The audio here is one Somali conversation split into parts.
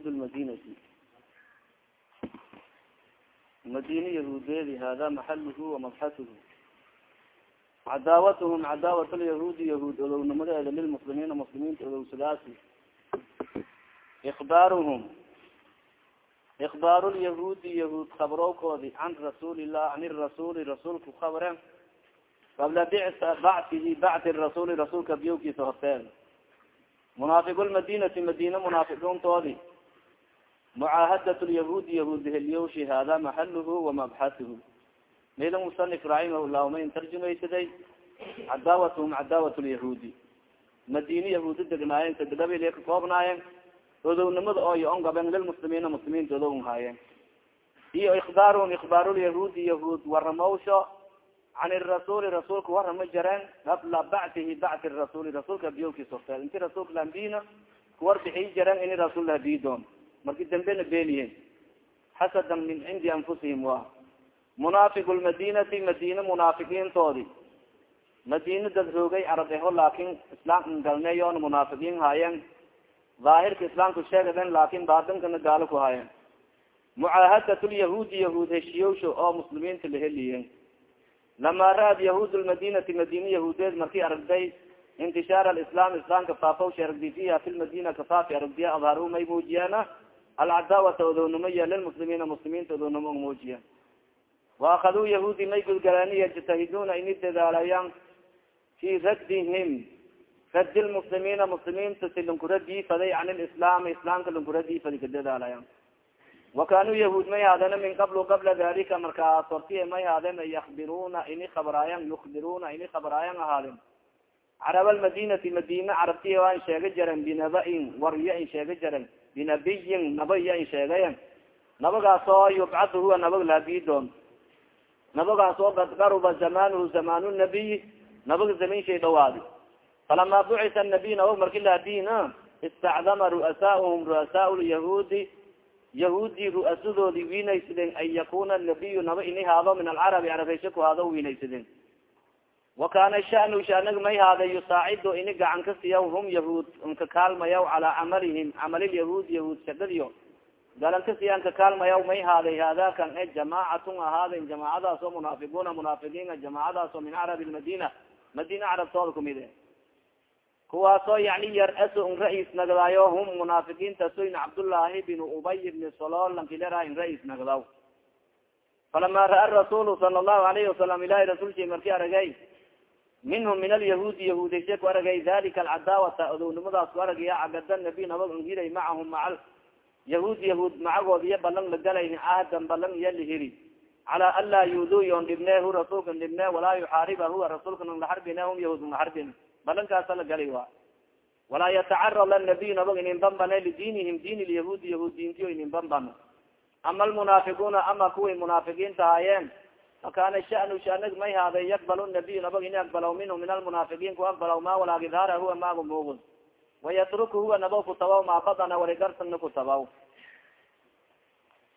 yahuud lmadinati madina yahuudeedi hada maxaluhu wamabxatuhu cadaawatuhum cadaawat lyahuudi yahuud odownimadeeda lilmuslimiina muslimiinta odowsadaasi. Ikbaaruhum ikbaaru lyahuudi yahuud kabrowkoodi can rasuulilah an irasuuli rasuulku kabre qabla bactihi bacti rasuuli rasuulka biyowkiisa horteed munaafiqu lmadinati madina munaafiqiintoodi mucaahadat lyahuudi yahuud heliyowshi hada maxaluhu wamabxatuhu mila musanif raximah llahu ma in tarjumaysaday cadaawatuhum cadaawat lyahuudi madini yahuudi degnaayen kadadabil ka koobnaayeen odownimada ooyo on gaben lilmuslimiina muslimiinta odown haayeen iyo ikbaaruhum ikbaarulyahuudi yahuud waramawsho can irasuuli rasuulka warama jareen qabla bactihi bacti rasuuli rasuulka biyowkiis horteed inti rasuulka lambina kuwar bixii jareen ini rasuul labii doon marki dambena beeniyen xasadan min cindi anfusihim wa. Munaafiqu lmadinati madina munaafiqiintoodi madina dad roogay arab eho laakin islaam galneyon munaafiqiin haayeen. Daahirka islaamka sheegaden laakin baatinkana gaalo ku haayeen. Mucaahadat lyahuudi yahuud heshiyowsho oo muslimiinta la heliyen lama ra'ad yahuud lmadinati madina yahuudeed marki aragday intishaar alislaam islaamka faafawsha aragdi fiha fi lmadina kafaafi aragdiya adharu may muujiyaana alcadaawata odownimaya lilmuslimiina muslimiinta odownimo muujiya. Waakaduu yahuudi may gudgalaan yajtahiduna ini dadaalayaan fi raddihim radi lmuslimiina muslimiinta si lankuradii faday can lislaami islaamka lankuradii fadi kadadaalayan wakanuu yahuud may haadeen min qablu qabla dalika markaas horti may haadeen yakbiruna ini kabraayan yukbiruna ini kabraayan ahaadeen carab almadinati madina carabti an sheega jaren binabain warya in sheega jaren binabiyin nabaya in sheegayan nabagaas oo yubcad huwa nabag laabidoon nabagaas oo kad qaruba zamanuhu zamanu nabiy nabag zamin shay dhawaadi falama bucisa nabiy nabag marki laadina istacdama ru'asaahum ru'asaa lyahuudi yahuudi ru'asadoodi wiinaysadeen an yakuna nabiyu naba ini haado min alcarabi carabeysha ku haado wiinaysadeen wakana shanu shanag may haada yusaacido ini gacan ka siyaw hum yahuud nka kaalmayaw calaa camalihim camalilyahuud yahuud shagadiyo galan ka siyaan ka kaalmayaw may haaday hada kan e jamaacatun ahaaden jamaacadaas oo munaafiquuna munaafiqiina jamaacadaas min carabi lmadina madina carabtooda kumid e kuwaasoo yani yar-aso n ra'is nagdaayo hum munaafiqiintasoyn cabdullaahi bin ubay bni solol lankilera in ra'is nagdaw falama ra'a rasuulu sala allahu alayhi wasalam ilahi rasulki marki aragay minhum min alyahuudi yahuudayshe ku aragay dalika alcadaawata odownimadaas ku aragaya cagada nabi nabag nhiray macahum maca yahuud yahuud macagood iyo balan lagalay ahdan balan iyo lihiri cala an laa yudu yon dhibne hu rasuulka dhibne walaa yuxaariba huwa rasuulka nang laxarbine hum yahuud laxarbin balankaasa la galay wa walaa yatacarad lanabiy nabag inin bambane lidiinihim diin lyahuudi yahuud diintiyo inin bambano ama almunaafiquuna ama kuway munaafiqiinta haayeen fakana shanu shanag may haaday yakbal nabiy nabag ini aqbalaw minhu min almunaafiqiin ku aqbalaw ma walaag idhaara huwa maagu muugud wayatruku huwa nabo kutabaw maa badana waligarsana kutabaw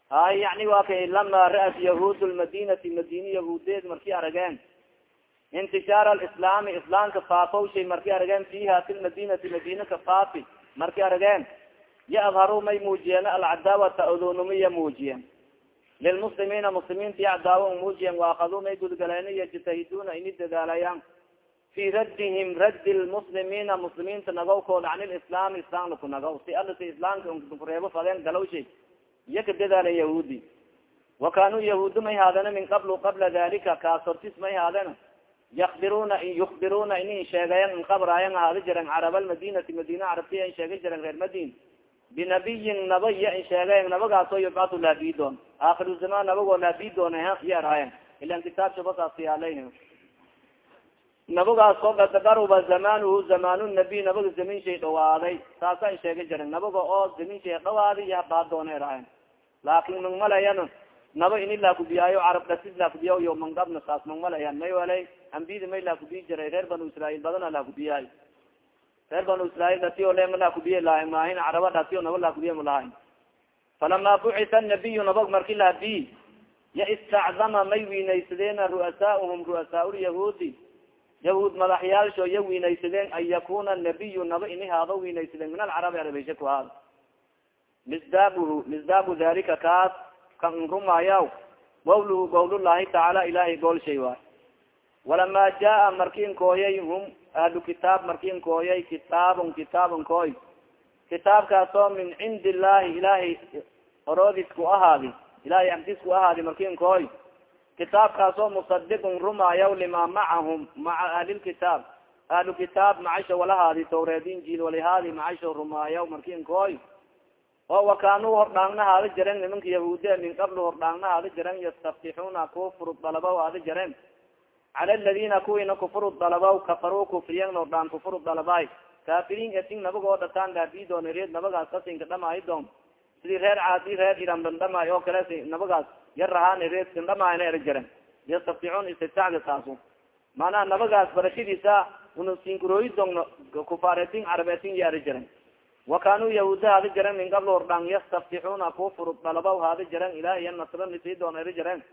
hay yani wa kay lama ra'at yahuud lmadinati madini yahuudeed marki arageen intishaar alislaami islaamka faafow shay marki arageen fiha fi lmadinati madina ka faafi marki arageen ya adharu may muujiyeen alcadaawata odownimiya muujiyeen lilmuslimiina muslimiinta ya cadaawa muujiyen waakaduu may gudgaleen yajtahiduna ini dadaalayaan fi raddihim raddi lmuslimiina muslimiinta nagawkooda can lislaami islaamna ku si ala si islaamka kureebo fadeen galaw shay iya ka dadaalen yahuudi wakanuu yahuudu may haadeen min qablu qabla dalika kaas hortis may haadeen yakbiruna yukbiruna ini sheegayan inkabraayan ahaada jiren carab almadinati madina carabtiya in sheega jiren reer madin binabiyin naba iya in sheegayan nabagaasoo yubcatu laabidoon aakiru zamaan nabagoo laabidoon iya araayan ilan kitaab shabasaasiyaalay nabagaas oo kadgaruba zamanuhu zamanu nabiy nabaga zamin shay dhawaaday saasa in sheega jiren nabaga oo zamin shay dhawaaday iya baadoona araayan laakin mangmalayan naba ini laakubiyaayo carab dhasid laakubiya yo mangabna saas mangmalayan may walay ambiyada may laakubiyi jiray reer banu israail badana laakubiyaay reer banu israail dhatiyo lema laakubiye lahay maahin caraba dhatiyo naba laakubiye malahayn falama bucisa nabiyu nabag marki laabiy ya istacdama may wiinaysadeena ru'asaauhum ru'asaa lyahuudi yahuud madaxyaalsho ya wiinaysadeen an yakuna nabiyu naba ini haado min alcarabi arabeysha ku haado misdaabuhu misdaabu dalika kaas kan rumaayaw qawluhu qawlullahi tacaala ilahay goolshay waay walama jaa markin kooyay hum ahlu kitaab markin kooyay kitaabun kitaabun kooy kitaabkaasoo min cindi illahi ilahay oroodis ku ahaadi ilahay agdis ku ahaadi markin kooy kitaabkaasoo musadiqun rumaayaw lima macahum maca ahlilkitaab ahlu kitaab macasha walahaadi tawreed injil walahaadi macasha rumaayaw markin kooy oo wakanuu hordhaangna haada jaren nimanka yahuude min qabl hordhaangna haada jaren yastaftixuuna kufru dalabaw haada jaren cala ladina kuwiina kufuru dalabaw kafaruu kufriyan hordhaan kufuru dalabay kaafiriin eting nabagoo dhataan dhaafidoon reed nabagaas kasinka dhamaayo doon sidii reer caadi reer iran dandhamaay oo kale nabagaas yar rahaan reed sindhamaayna era jaren yastaftixuun istitacda taasu maanaa nabagaas barashadiisa una sinkurooyi doon kufaaretin carabetin ya era jaren wakanuu yahuuda haada jaren min qabl hordhaan yastaftixuuna kufuru dalabaw haada jaren ilahiya nasranisi doon era jaren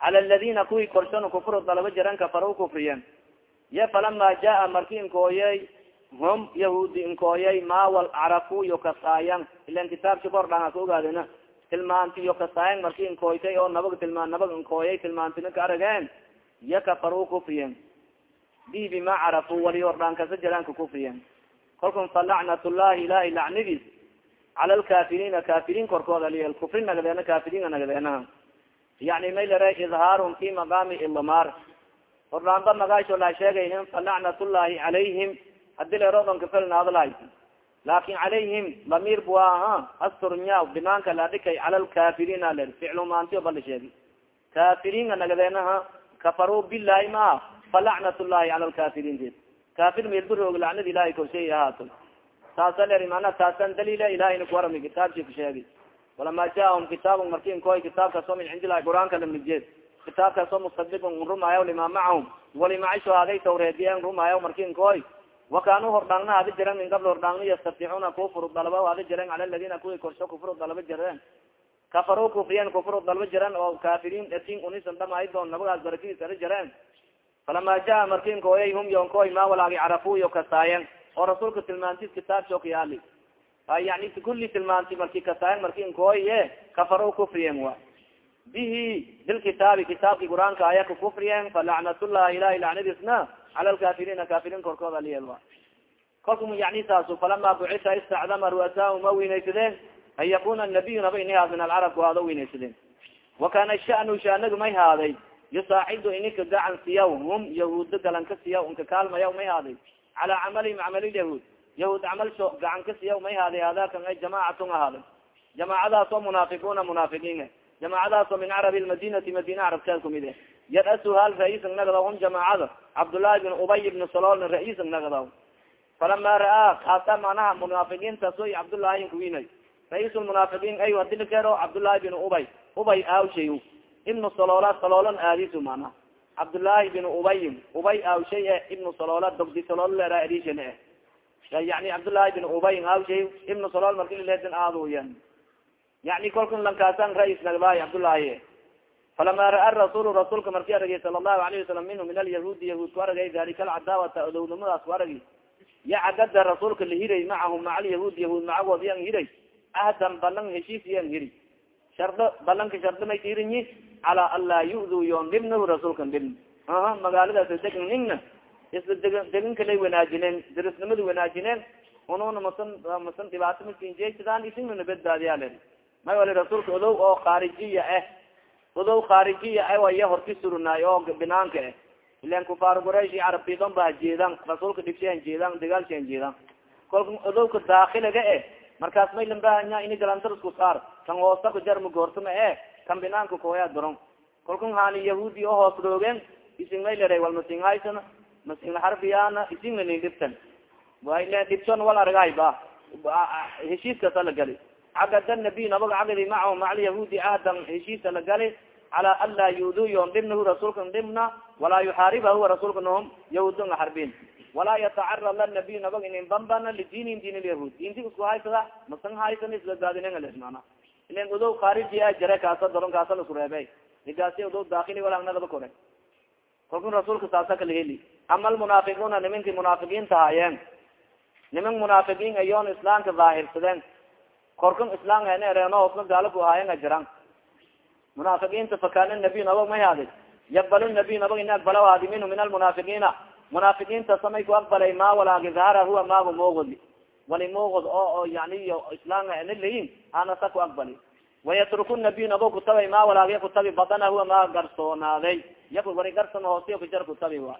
cala ladina kuwii korshan kufur dalaba jaren kafaru kufriyen ya falama jaa marki inkooyay hum yahuudi inkooyay ma wal carafu yo kasaayan ilan kitaabki kordhaan ka ogaadena tilmaanti yo kasaayan marki inkooytay oo nabag tilmaan nabag inkooyay tilmaantina ka arageen ya kafaru kufriyen bi bima carafu wali hordhaan kasa jaraan ka kufriyen kalkun fa lacnat llahi ilahay lacnidiis cala lkafiriina kafiriin korkooda liyel kufri nagadeena kafiriinga nagadeenaha yani may lare idhaarun fi maqaami idmaar hordhaanba magaasho la sheegayhim fa lacnat llahi calayhim hadi lerodonka felnaadalahay laakin calayhim lamir bu aha asturnya binaanka ladhikay cala lkafiriina ler ficlumaantiyo bala sheegi. Kafiriinga nagadeenaha kafaruu bilahi maa fa lacnat llahi cala lkafiriin kafir meelburoog lacnad ilahay korshay ahaato taasa ler mana taasan dalila ilahayna kuwarami kitaabki ku sheegi walama jaahum kitaab markin koy kitaabkaasoo min cindi lahi qur'aanka lamnijeed kitaabkaasoo musadiqun rumaayaw lima macahum wali macasho haday tawreediyen rumaayaw markin koy wakanuu hordhaangna hada jiren min qabl hordhaangna yastaftixuuna kufuru dalaba hada jiren cala ladina kuwi korsho kufru dalaba jireen kafaru kufriyen kufru dalaba jiren oo kafiriin etin unisan dhamaayi doon nabagaas barakadiis ala jireen falama jaa markin koyay hum yon koy ma walaagi carafu yo kasaayen oo rasuulka tilmaantis kitaabsho kayaali yani kuli tilmaanti marki kasaayen markin koye kafaru kufriyen wa bihi bilkitaabi kitaabki qur'aanka aya ka kufriyen falacnatullahi ilahi lacnadiisna cala lkafiriina kafiriin korkooda aliyel wa kolku yani saasu falama bucita istacdama ru'asaa ma weynaysadeen an yakuna nabiyu naba ini haad min alcarab kuhaado weynaysadeen wakana shanu shaanagu may haaday. Yusaacidu ininka gacan siyaw hum galanka siyaw inka kaalmayaw may haaday. Cala camalihim yahuud camalsho gacan ka siyaw may haaday hadakan ay jamaacatun ahaaday. Jamaacadaasoo munaafiquuna munaafiqiin jamaacadaasoo min carabi lmadinati madina carabteed kumid e yad-asu hal ra'iisan nagda hum jamaacada. Cabdullaahi bin ubay ibn salolna ra'iisan nagda falama ra'aa kaasa manaha munaafiqiinta soy cabdullaahi kuwinay ra'iisulmunaafiqiin ay hadilikeero cabdullaahi bin ubay. Ubay aawshay ibnu salola salolan aadisu mana cabdullaahi bin ubayin ubay aawshay e ibnu salola dogdi salol leera adishana eh yani cabdullaahi bin ubayin aawshay ibnu salol markiledin aaduyan yani kolkan lankaasan rais nagdaay cabdullaahi falama ra'a rasuul rasuulka marki aragay sala allahu alayhi wasalam minhu min alyahuudi yahuud ku aragay dalika alcadaawata odownimadaas ku aragi ya cagada rasuulka lahiray macahum maca alyahuud yahuud macagood yan hiray ahdan balan heshiis yan hiri shardo balanka shardo may tirinyi cala an laa yu'du yon dhibnahu rasuulkan dhibn magaaladaas degan ningna isla deg degankalay wanaajineen darisnimada wanaajineen ununa masan masan dhibaato masinjesidaan isinana badbaadiyaa le may wali rasuulka odow oo khaarijiya ah odow khaarijiya ah waya horti surnaay oo binaanka ah ilan kufaar quraysh iyo carabtidon ba hajeedan rasuulka dhibshahan jeedan dagaalshahan jeedan kolka odowka daakiliga eh markaas may lambahanya ini galantarsku saar kan hoosta ku jarma goortama e kan binaanka koya doron kolkan hani yahuudi oo hoos roogeen ising may lera wal isingna nin dhibtan dhibson wal argaay ba heshiiskasa la gali cagada nabiy nabaga cagadi macahu maca alyahuudi ahdan heshiisa la gali cala an laa yudu dhibnahu rasuulka dhibna walaa yuxaariba huwa rasuulka nahum yahuudonga harbin. Walaa yatacarad la nabiy nabag inin bambana lidiinin diin lyahud diinti isku haysada masan haysan isladadinen mana ilan odow khaariji a jare kaasa doron kaasa lasku reebe igaasi odow daakili walagnagaba kore. Kalkun rasuulka saasa kala heli ama almunaafiquuna nimankii munaafiqiinta haayeen niman munaafiqiin ayoon islaamka daahirsadeen korkan islam ereeno hosna gaala ku ahaayan a jiraan. Munaafiqiinta fakana nabiy nabag may haadi yaqbal nabiy nabag in aqbala haadi minhu min almunaafiqiina munaafiqiinta samay ku aqbalay ma walaagi dahara huwa maagu moogod wali moogod oo yani islaamga ena layin anasa ku aqbali wayatruku nabiy nabag kutabay ma walaagya kutabi badana huwa maa garsoonaaday yak wari garsama hoosiyo kujar kutabi wa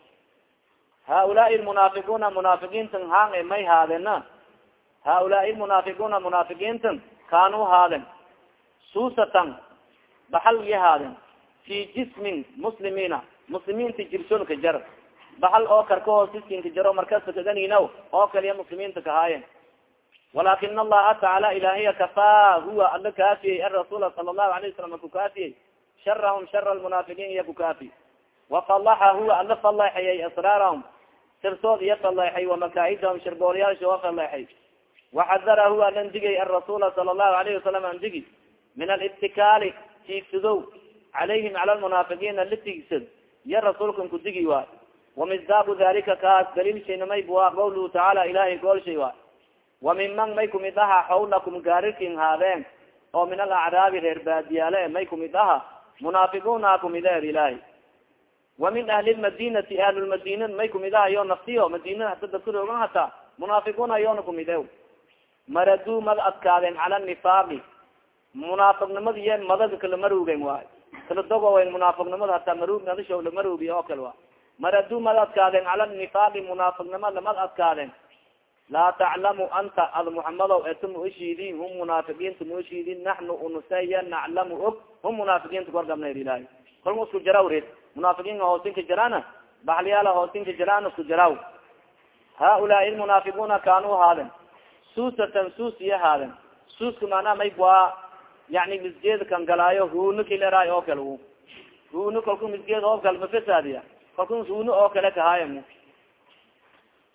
haulaai lmunaafiquuna munaafiqiintan haan e may haadena haulaai lmunaafiquuna munaafiqiintan kaanuu haaden suusatan baxal iya haaden fi jismin muslimiina muslimiinta jirsoonka jar. Baxal oo karka hoosiskinka jaro markasta kaganina oo kaliya muslimiinta kahaayen walakin allaha tacaala ilahiya kafaa huwa ala kaafiyey arasuula sala allahu alayh wasalam kukaafiyey sharahum shara lmunaafiqiin iya kukaafi wafalaxa huwa ala faleexayay asraarahum sirtood iya faleexay wamakaaidahum shirbooryaasha wa faleexay waxadara huwa alan digay arasuula sala allahu alayhi wasalam an digi min alibtikaali tiigsadow calayhim cala lmunaafiqiina la tiigsad iya rasuulkan kudigi waay wamisdaabu dalika kaas daliilshaynamay bua qawluhu tacaala ilahay goolshay waay wa minman may kumid aha xawlakum gaarikin haadeen oo min alacraabi reer baadiyaale may kumid aha munaafiquuna kumid eer ilahay wa min ahli lmadinati ahlulmadina may kumid aha yo naftiyo madina hada dadkuroogan hataa munaafiquuna yoona kumid e maraduu mad adkaadeen cala nifaaqi munaafiqnimada ye madaga kala marugen waay kala dogowen munaafiqnimada hataa marug nadasho lamarugi oo kale wa maraduu mad adkaadeen cala nifaaqi munaafiqnima lamad adkaadeen laa taclamu anta ad muxamadow eta muishidin hum munaafiqiinta muishidin naxnu unuseya naclamu og hum munaafiqiinta korgabnayr ilahi kolma isku jaraw red munaafiqiinka hoosinka jarana baxliyaala hoosinka jarana isku jaraw haulaai lmunaafiquuna kaanuu haaden suusatan suus iyo haaden suuska maanaa may waa yani misgeed kan galaayo huno kileraay oo kale huno kalku misgeed oo kale mafasaadiya kalku huno oo kale kahaaya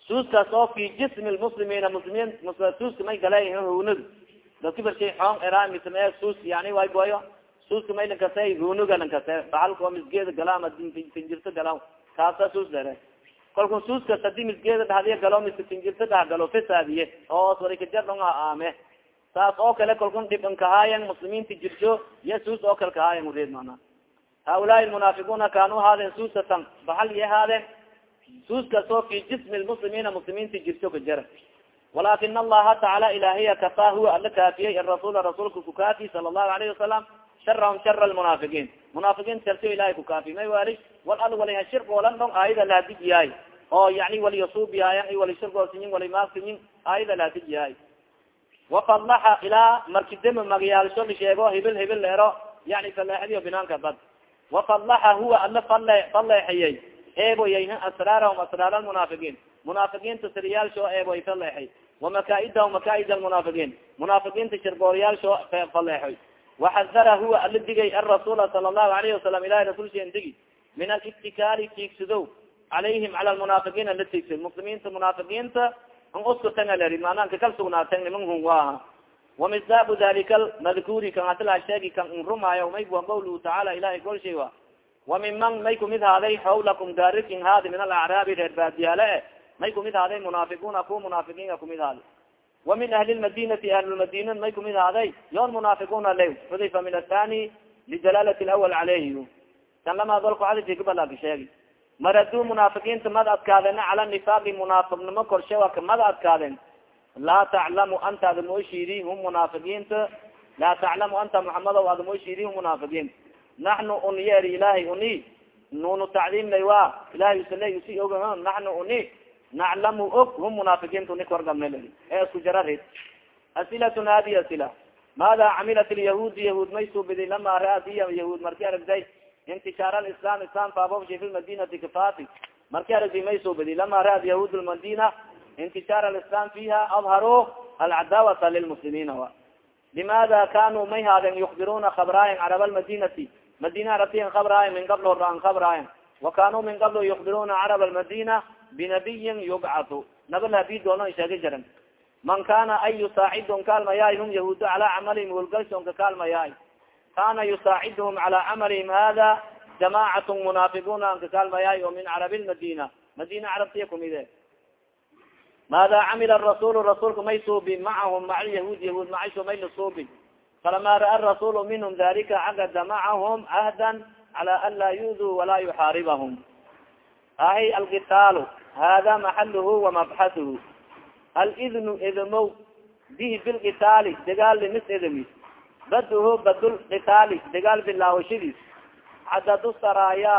suuskaas oo fi jismi lmuslimiina muslimiin suuska may galay hunad dadka barshay xoong era misme suus yani way boyo suuska may lankase hunuga lankase bahalka oo misgeeda gala ama tinjirta gala kaasa suus dere kalku suuskas haddii misgeeda dhahdiya galo mise tinjirta dhah galo fasaadiye oo warikajarhonga aame. Saas oo kale kalkun dhiban kahaayan muslimiinta jirsho iyo suus oo kale kahaayan ureed mana haulaai lmunaafiquuna kaanuu haadeen suusatan baxal iyo haadeen. Suuskaas oo fi jismi lmuslimiina muslimiinta jirto ka jara. Walakin allaha tacaala ilahiya kafaa huwa ala kaafiyey arasuula rasuulka kukaafi sala allahu alayhi wasalam sharahum shara lmunaafiqiin munaafiqiin sharto ilahay kukaafi may wali wal al wali hashirkoolan dhong aayada lahadij yahay oo yani wali yasuubiyaaya i wali shirkoosiyin wali maaskiyin aayada lahadij yahay wafadlaxa ilaa markidema magayaalsho la sheego hibil hibil leero yani faleexadiyo binaanka bad wafadlaxa huwa ala fale faleexiyey eeboyay asraarahum asraar almunaafiqiin munaafiqiinta siriyaalshoo eeboy faleexay wamakaaidahum makaaid almunaafiqiin munaafiqiinta shirgooryaalshoo faleexoy waxadara huwa ala digay arasuula sala allahu alayhi wasalam ilahi rasulshan digi. Min alibtikaali tiigsadow calayhim cala lmunaafiqiina la tiigsad muslimiinta munaafiqiinta an usku tangaleri maanaa kakal sugnaaten niman hun waaha wamisdaabu dalika madkuuri kan atla sheegi kan un rumaayo may wa qawluhu tacaala ilahay golshay wa wa minman may kumid haaday xawlakum gaarikin haadi min alacraabi reer baadiyaale e may kumid haaday munaafiquuna kuwa munaafiqiinka kumid haaday wa min ahli lmadinati ahlulmadina may kumid haaday yoon munaafiquuna le xudayfa min athani lijalaalat lawal caleyhi kan lamaadolkuxadisi kabalaaka sheegi maraduu munaafiqiinta mad adkaadeen cala nifaaqi munaafiqnimo korshe waa kamad adkaadeen laa taclamu anta ada moshidi hum munaafiqiinta laa taclamu anta muxamadow ada moshidi hum munaafiqiin naxnu un yeeri ilahay uni nunu tacdiimlay wa ilahay usale usi og naxnu uni naclamu og hum munaafiqiinta uni korgamnal ee isku jararid asilatun hadi asila maada camilat lyahuudi yahuud may suubidi lama ra'at iya yahuud marki aragday intishaar alislam islam faabobshi fi madinati kafati marki aragdi may suubidi lama ra'at yahuud lmadina intishaar alislam fiha adharu alcadaawata lilmuslimiina wa limaada kanuu may haaden yukbiruna khabraayan carab almadinati madina arabtiyan khabraayan min qablo raan khabraayan wa kanuu min qablo yukbiruna carab almadina binabiyin yubcatu naba lahabi doono sheegi jaran man kana ay yusaacidhum kaalmayaay hum yahuud calaa camalihim hulgalshonka kaalmayaay kana yusaacidhum calaa camalihim hada jamacat munaafiquna anka kaalmayaay oo min carabi lmadina madina carabtiya kumide maada camila rasul rasuulka may suubi macahum maca yahuud yahuud macisho may la suubi falama ra'a rasul minhum dalika cagada macahum cahdan cala an laa yu'duu walaa yuxaaribahum ahi alkitaalu hada maxaluhu wamabxahuhu alidnu idmow bihi bilkitaali dagaal limis idmi baduhu badul kitaali dagaal bilaawashadiis cadadu saraaya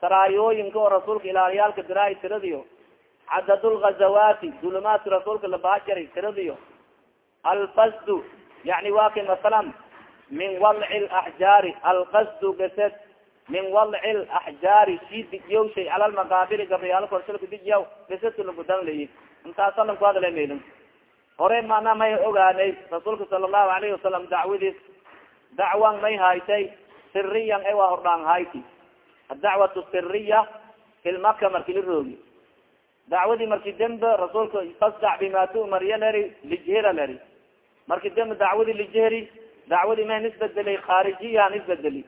saraayooyinka oo rasuulka ilaaliyaalka diraay tiradiyo cadad lgazawaati dulumaadka rasuulka labaajari tiradiyo alfasdu yani wa kay masalan min walci laxjaari alqasdu gased min walci laxjaari si digyawshay cala lmaqaabiri gabriyaalo korsalka digyaw gasedka lagudan layi intaasa lan ku hadala maylin hore mana may ogaanay rasuulka sala allahu alayhi wasalam dacwadiis dacwan may haytay siriyan e waa hordhaan hayti adacwat siriya fi lmaka marki la roogi dacwadii marki dembe rasuulka fasdac bima tu'mariya leri lijhira leri marki dembe dacwadii lijheri dacwadii ma nisbedelay khaarijiya nisbedeli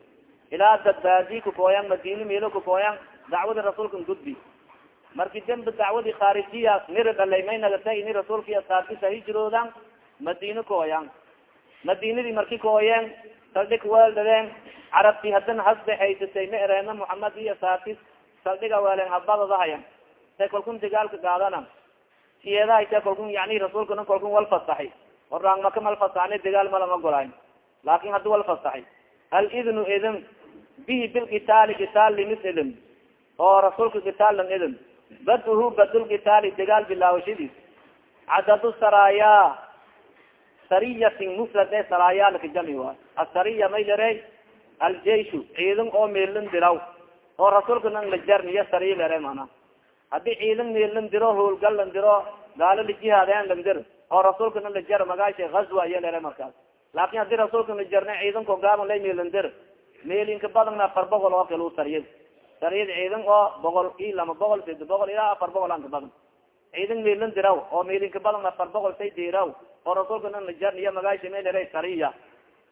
ilaa dadbaadi kakooyan madini milo kakooyan dacwadi rasuulka gudbi marki dembe dacwadii khaarijiya nira dhalay may nagatay ini rasuulki asaabtisa hijroodan madino kooyan madinadii marki kooyeen saldhig weeldadeen carabti hadana hasbe haysatay ma ereena muxamed iyo saabtis saldhiga weelen habadadahayan say kalkun dagaalka gaadana siyeedahaysa kalkun yani rasuulkana kalkun wal fasaxay oraang maka mal fasaxna dagaal malama golayn laakin haddi wal fasaxay alidnu idin bihi bilkitaali kitaal limis idin oo rasuulka kitaal lan idin baduhu badulkitaali dagaal bilaawashadiis cadadu saraaya sariyatin mufrad e saraaya lakajami waay asariya may lere aljeishu ciidan oo meelin diraw oo rasuulka nang lajarniyo sariya lere mana haddii ciidan meelin diro howlgal lan diro gaalo lajihaadeen lan dir oo rasuulka nang lajar magaasha gazwa iyo lere markaas laakin haddii rasuulka lajarna ciidanko gaaban lay meelin dir meelinka badana afar boqol oo kale sariyad sariyad ciidan oo boqol i lama boqol sed boqol ilaa afar boqol anka badan. Ciidan meelin diraw oo meelinka badan afar boqol say oo rasuulka nang lajarniyo magaasha may lere sariya.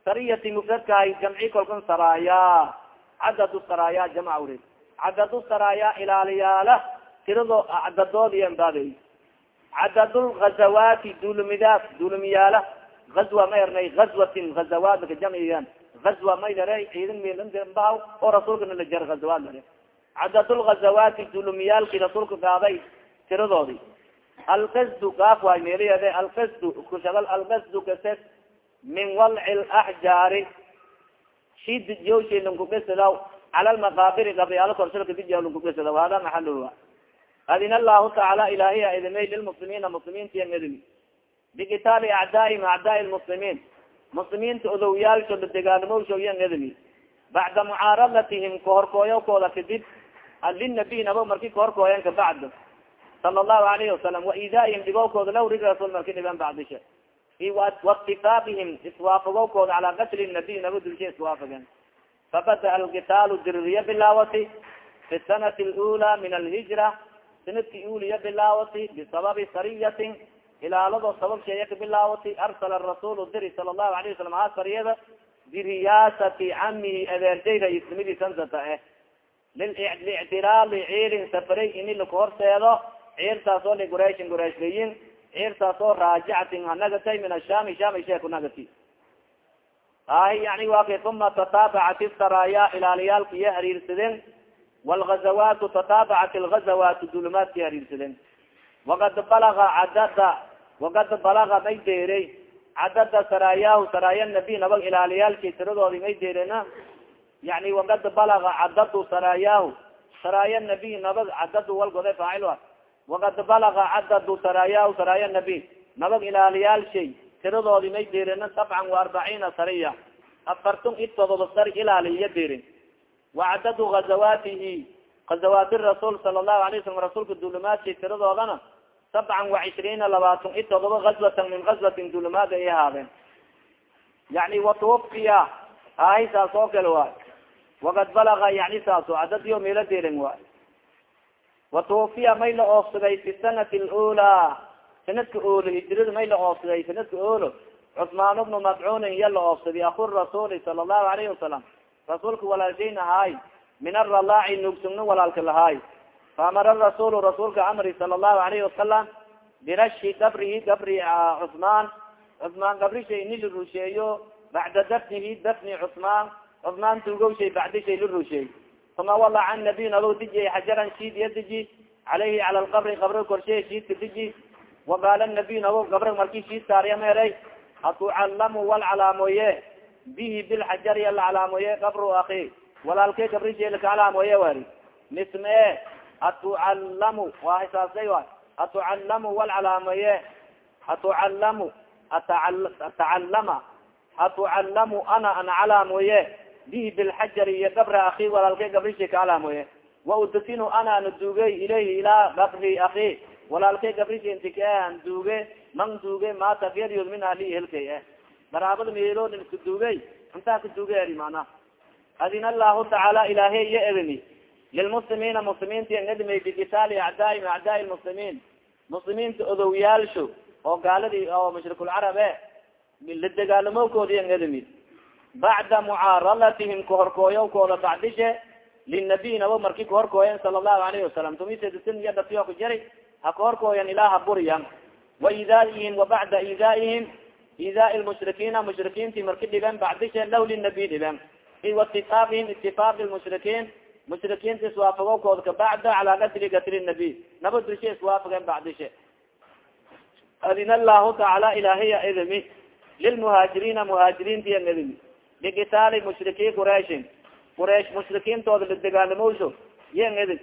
Sariyati mufradkahay jamci kolkan saraya cadadu saraya jamca wuri cadadu saraya ilaaliyaala tirado cadadoodiya baabey cadadulgazawaati dulumidaas dulumiyaala gazwa ma ernay gazwatin gazawaat laka jamciyan gazwa may lare ciidan meelanbahaw oo rasuulka na la jar gazawaat lare cadadulgazawaati dulumiyaalki rasuulka qaaday tiradoodi alkasdu gaaf waay meeliyeede alkasdu kushagal alkasdu kases min walci laxjaari shi dijyawshay lankukisadaw cala lmaqaabiri gabriyaalo korsalka dijyaw lankukisadaw hada maxaluha adina allahu tacaala ilahiya idimay lilmuslimiina muslimiintiyan idimi bikitaali acdaaihim acdaai lmuslimiin muslimiinta odowyaalsho la degaalmowsho yan idimi bacda mucaaradatihim kahorkooyawkooda kadib linabiy nabo marki kahorkooyan kabacd sala allahu alayhi wasalam waidaihim dhibowkooda law rig rasul marki dhiban bacdisha waitifaaqihim iswaafagowkooda calaa qatli nabiy nabo dulsha iswaafagen fabada alkitaalu diririya bilaawati fi sanati lula min alhijra sanadki uliya bilaawati bisababi sariyatin ilaalado sabab sheeya ka bilaawati arsala rasulu diri sala allahu alayh wasalam ha sariyada biriyaasati camihi adeerday raisnimidii sansata eh. Lilictiraali ciirin safaray ini lakahorseedo ciirtaas oo ligurayshin gurayshleyin ciirtaas oo raajicatin hanagatay min ashami sham ishee kunagati ahi yani wa uma tataabacat isaraaya ilaaliyaalka hariirsadeen wlgazawaatu tataabacat lgazawaatu dulumaadki hariirsadeen. Wakad balaga cadada wakad balaga may deerey cadada saraayahu saraaya nabi nabag ilaaliyaalki tiradoodi may deerena yani wakad balaga cadadu saraayahu saraaya nabi nabag cadadu walgode faacil a wakad balaga cadadu saraayahu saraaya nabi nabag ilaaliyaal shay tiradoodi may deerena sabcan wa arbaciina sariya afartun i todoba sar ilaaliya deerin wacadadu gazawaatihi gazawaati rasuul sala allahu alay wasalam rasuulka dulumaadki tiradoodana sabcan wa cishriina labaatan i todoba gazwatan min gazwatin dulumaad ay ahaadeen yani watuwafiya ahay saas oo kale waay wakad balaga yani saaso cadadiyo meelo deerin waay watuwafiya may la oofsaday fi sanati lula sanadka oolo hijrada may la oofsaday sanadka oolo cusmaan bnu madcuunin iya la oofsaday aku rasuuli sala allahu alayhi wasalam rasuulka walaalshayn ahaay min aralaaci nugsugno walaalka lahaay faamara rasuulu rasuulka amri sala allahu alayhi wasalam birashi gabrihi gabri cusmaan cusmaan gabrishay ini la rusheeyo bacda dafnihi dafni cusmaan cusmaan tuugowshay bacdishay la rusheey uma walaca nabiy nabo dijiyay xajaran shiid iya diji calayhi cala lqabri qabri korsheey shiidka diji waqaala nabiy nabo gabri markii shiid saariya meeray atucallamu wal calaamoye bihi bilxajari ala calaamoye qabru aki walaalkee gabrishay laka calaamoye wari misme hisaasay wa atucallamu wal calaamoye atucallamu atacallama. Atucallamu ana an calaamoye. Bihi bilxajari iyo gabra aki walaalkay gabrishay ka calaamoye. Waudfinu ana ana duugey ilayhi ilaa gabri aki walaalkay gabrisha intik an duuge man duuge mata geeriyood min ahli helkay eh. Daraabada meeloodin isku duugey intaa ka duuge eri mana adin allahu tacaala ilaahay iyo edini lilmuslimiina muslimiinta ang edimay bikitaali acdaaim acdaa lmuslimiin muslimiinta odowyaalsho oo gaaladii oo mushrikulcarab e la dagaalamowkoodi ang edimi bacda mucaaradatihim kahorkooyowkooda bacdishe linabiy nabo marki kahorkooyan sala allahu alayhi wasalam tumisadsin iyo dhatiyo ku jari ha kahorkooyan ilaa ha buriyan wa idaa'ihim wa bacda idaa'ihim idaai lmushrikiina mushrikiinti marki dhiben bacdishe law linabiy dhiben waitifaaqihim itifaaq lmushrikiin mushrikiinta iswaafagowkooda kabacda calaa gatli gatli nabiy naba dulshe iswaafagen bacdishe adina allahu tacaala ilahiya idimi lilmuhaajiriina muhaajiriinti ang idimi bikitaali mushrikii qurayshin quraysh mushrikiintooda la degaalamowso yang idin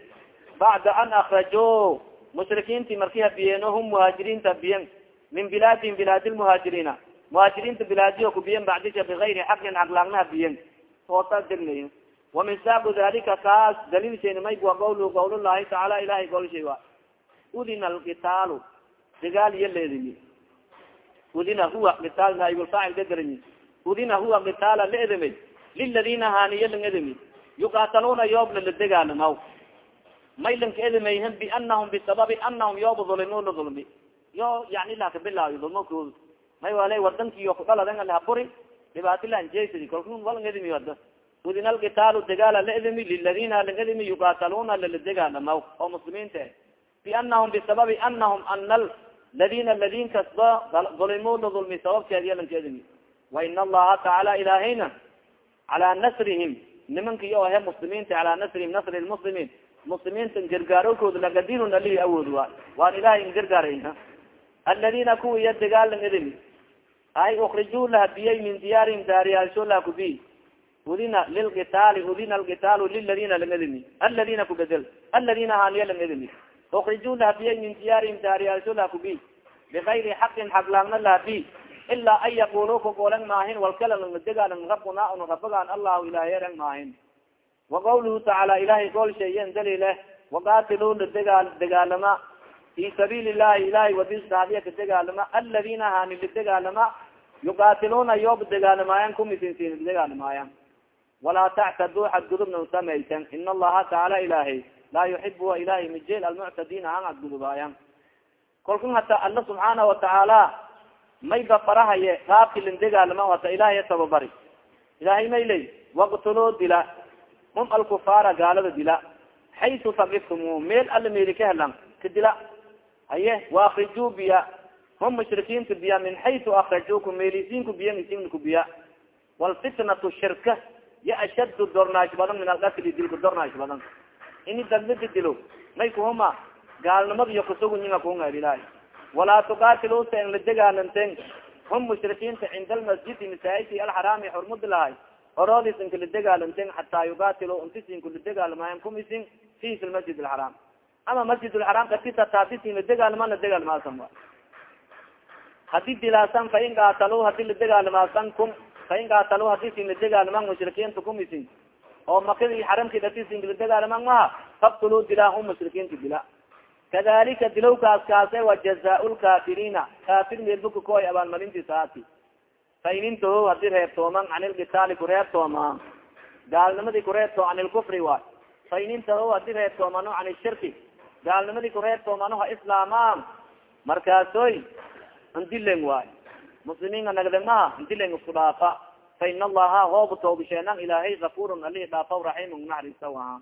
bacda an akrajo mushrikiinti marki habiyeeno hum muhaajiriinta habiyen min bilaadihim bilaadi lmuhaajiriina muhaajiriinta bilaadiyo kubiyen bacdisha bigayri xaqin xaqlaagna habiyen toosa degnay wamisaaku dalika kaas daliilsheeni may wa qawl qawlullahi tacaala ilahay golshay wa udina alkitaalu digaal iyo leedimi udina huwa kitaal naayibulfaacil gagarami udina huwa kitaala la edamay liladina haaniya lang edami yuqaataluuna yoobna la degaalamaw may lanka edamayhin bianahum bisababi anahum yooba ulimu la ulmi yo yani laka bilaayo ulmakood may wala wadankiyo kudhaladan haburi dhibaatilan jesidi kalku walang edami wada udina alkitaalu degaala la edami liladina lang edami yuqaataluuna lala degaalamaw oo muslimiinta bianahum bisababi anahum ana ladina ladin kasba ulimu la ulmi sababkeediya lanka edami wain allaha tacaala ilaahayna calaa nasrihim. Nimanka iyo ahe muslimiinta calaa nasrihim nasri lmuslimiin muslimiinta gargaarokooda lagadinun alihi awood wa waan ilahay in gargaarayna aladina kuwa iya dagaalan edimi ay ukrijuu lahabiyay min diyaarihim daariyaalsho lakubi udina lilkitaali udina alkitaalu liladina lang edimi aladina kubedel aladina haaniya lang edimi ukrijuu lahabiyay min diyaarihim daariyaalsho lakubi bigayri xaqin xaqlaagna lahabi ilaa an yaqulu kagoolan maahin walkala degaalan rabuna un rabagaan allahu ilahyereng maahin wa qawluhu tacaala ilahay gool sheeyen dalile waqatiluu ladegaal degaalama fi sabiili llahi ilahay wadisdaadiya ka degaalama aladina hani ladegaalama yuqatiluna yoob degaalamaayan kumisinsin degaalamaayan walaa tactaduu xadgudubna samaysan in allaha tacaala ilahay laa yuxib wa ilahay mijeel almuctadiina an adgudubaayan kolkun hata alla subxaana watacaala mayba farahaye qaabki degaalama hata ilahay tababari ilahay may ley waqtuloo dila hum alkufaara gaalada dila xaysu sakiftumu meel alla meeli ka helan ka dila haye waakrijuu biya hum mushrikiinta biya min xaysu akrajukum meelisiinku biya isinku biya walfitnatu shirka ya ashadu dornaash badan min alqatli dilka dornaash badan ini dagbidi dilo may kuhuma gaalnimada iyo kusugunyinga kuhungaer ilahay walaa tuqaatiluusa en la degaalanten hum mushrikiinta cinda almasjidi masaajidki alxaraami xurmudi lahay oroodis inka la degaalanten xataa yuqaatilo intisin kula degaalamayan kumisin fi lmasjid alxaraam ama masjid lxaraam katitatabisin la degaalama la degaalmaasan haddii dilaasan fain qaatalo haddii la degaalmaasan kum fain qaatalo hadisin la degaalaman mushrikiinta kumisin oo makadi xaramki datisin la degaalaman maha faktuluu dilaa hum mushrikiinta dila kadalika dilowkaas kaase wa jazaa lkafiriina kafir meelbuka koy abaalmarintiisa aati fain intaho haddii reebtooman can ilkitaali kureebtooma gaalnimadii kureebto can ilkufri waay fain intaho haddii reebtoomano can ishirki gaalnimadii kureebtoomano ha islaamaan markaasoy indileng waay muslimiinka nagden maha indileng isku dhaafa fa in allaha hooba toobisheenan ilaahay gafurun alihi dhaafa raxiim naxariista aha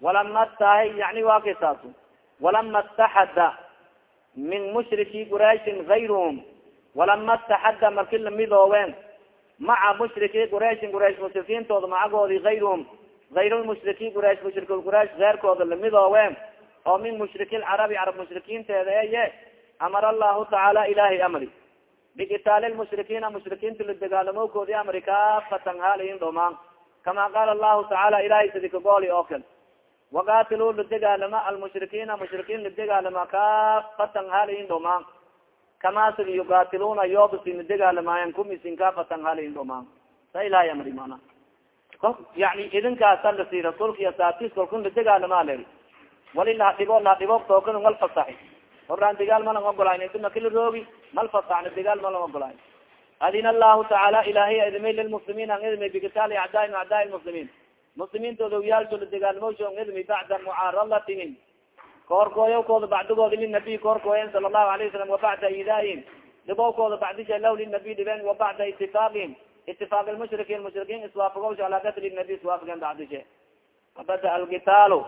walama tahay yani waa kay saasu walama staxada min mushriki qurayshin gayruhum walama staxadda marki lamidoowen maca mushriki qurayshin quraysh mushrikiintooda macagoodi gayruhum gayr lmushriki quraysh mushrikquraysh keyrkooda lamidoowen oo min mushriki lcarabi carab mushrikiinteeda eye amara allahu tacaala ilahay amri bikitaali lmushrikiina mushrikiinta la dagaalamowkoodi amri kaafatan haliin dhomaan kama qaala allahu tacaala ilahay sidikagooli oo kale waqatiluu la degaalama almushrikiina mushrikiin la degaalama kaafatan haliin dhomaan kama sidi yuqatiluna yoobasi la degaalamaayan kumisin kaafatan haliin dhomaan sa ilahay amri mana. Yani idinkaasa lasi rasuulka iyo saatis kolkun la degaalama leri wali lahadhibo lahadhibo tookada mal fasaxi horaan degaal malang ogolayn inti makila roogi mal fasaxna degaal malang ogolayn adina allahu tacaala ilahay idmay lilmuslimiin ang idmay bikitaali acdaai acdaai lmuslimiin muslimiintooda wiyaalsho la degaalmosho ang idmi bacda mucaaradatihim koorkooyawkooda bacdigooda linabiy koorkooyen sala allahu alayh wasalam wabacda idaaihim dhibowkooda bacdisha law linabiy dhibeen wabacda itifaaqihim itifaaq lmushrikiin mushrikiin iswaafagowsha ala qatli nabiy iswaafagen bacdishe wabada alkitaalu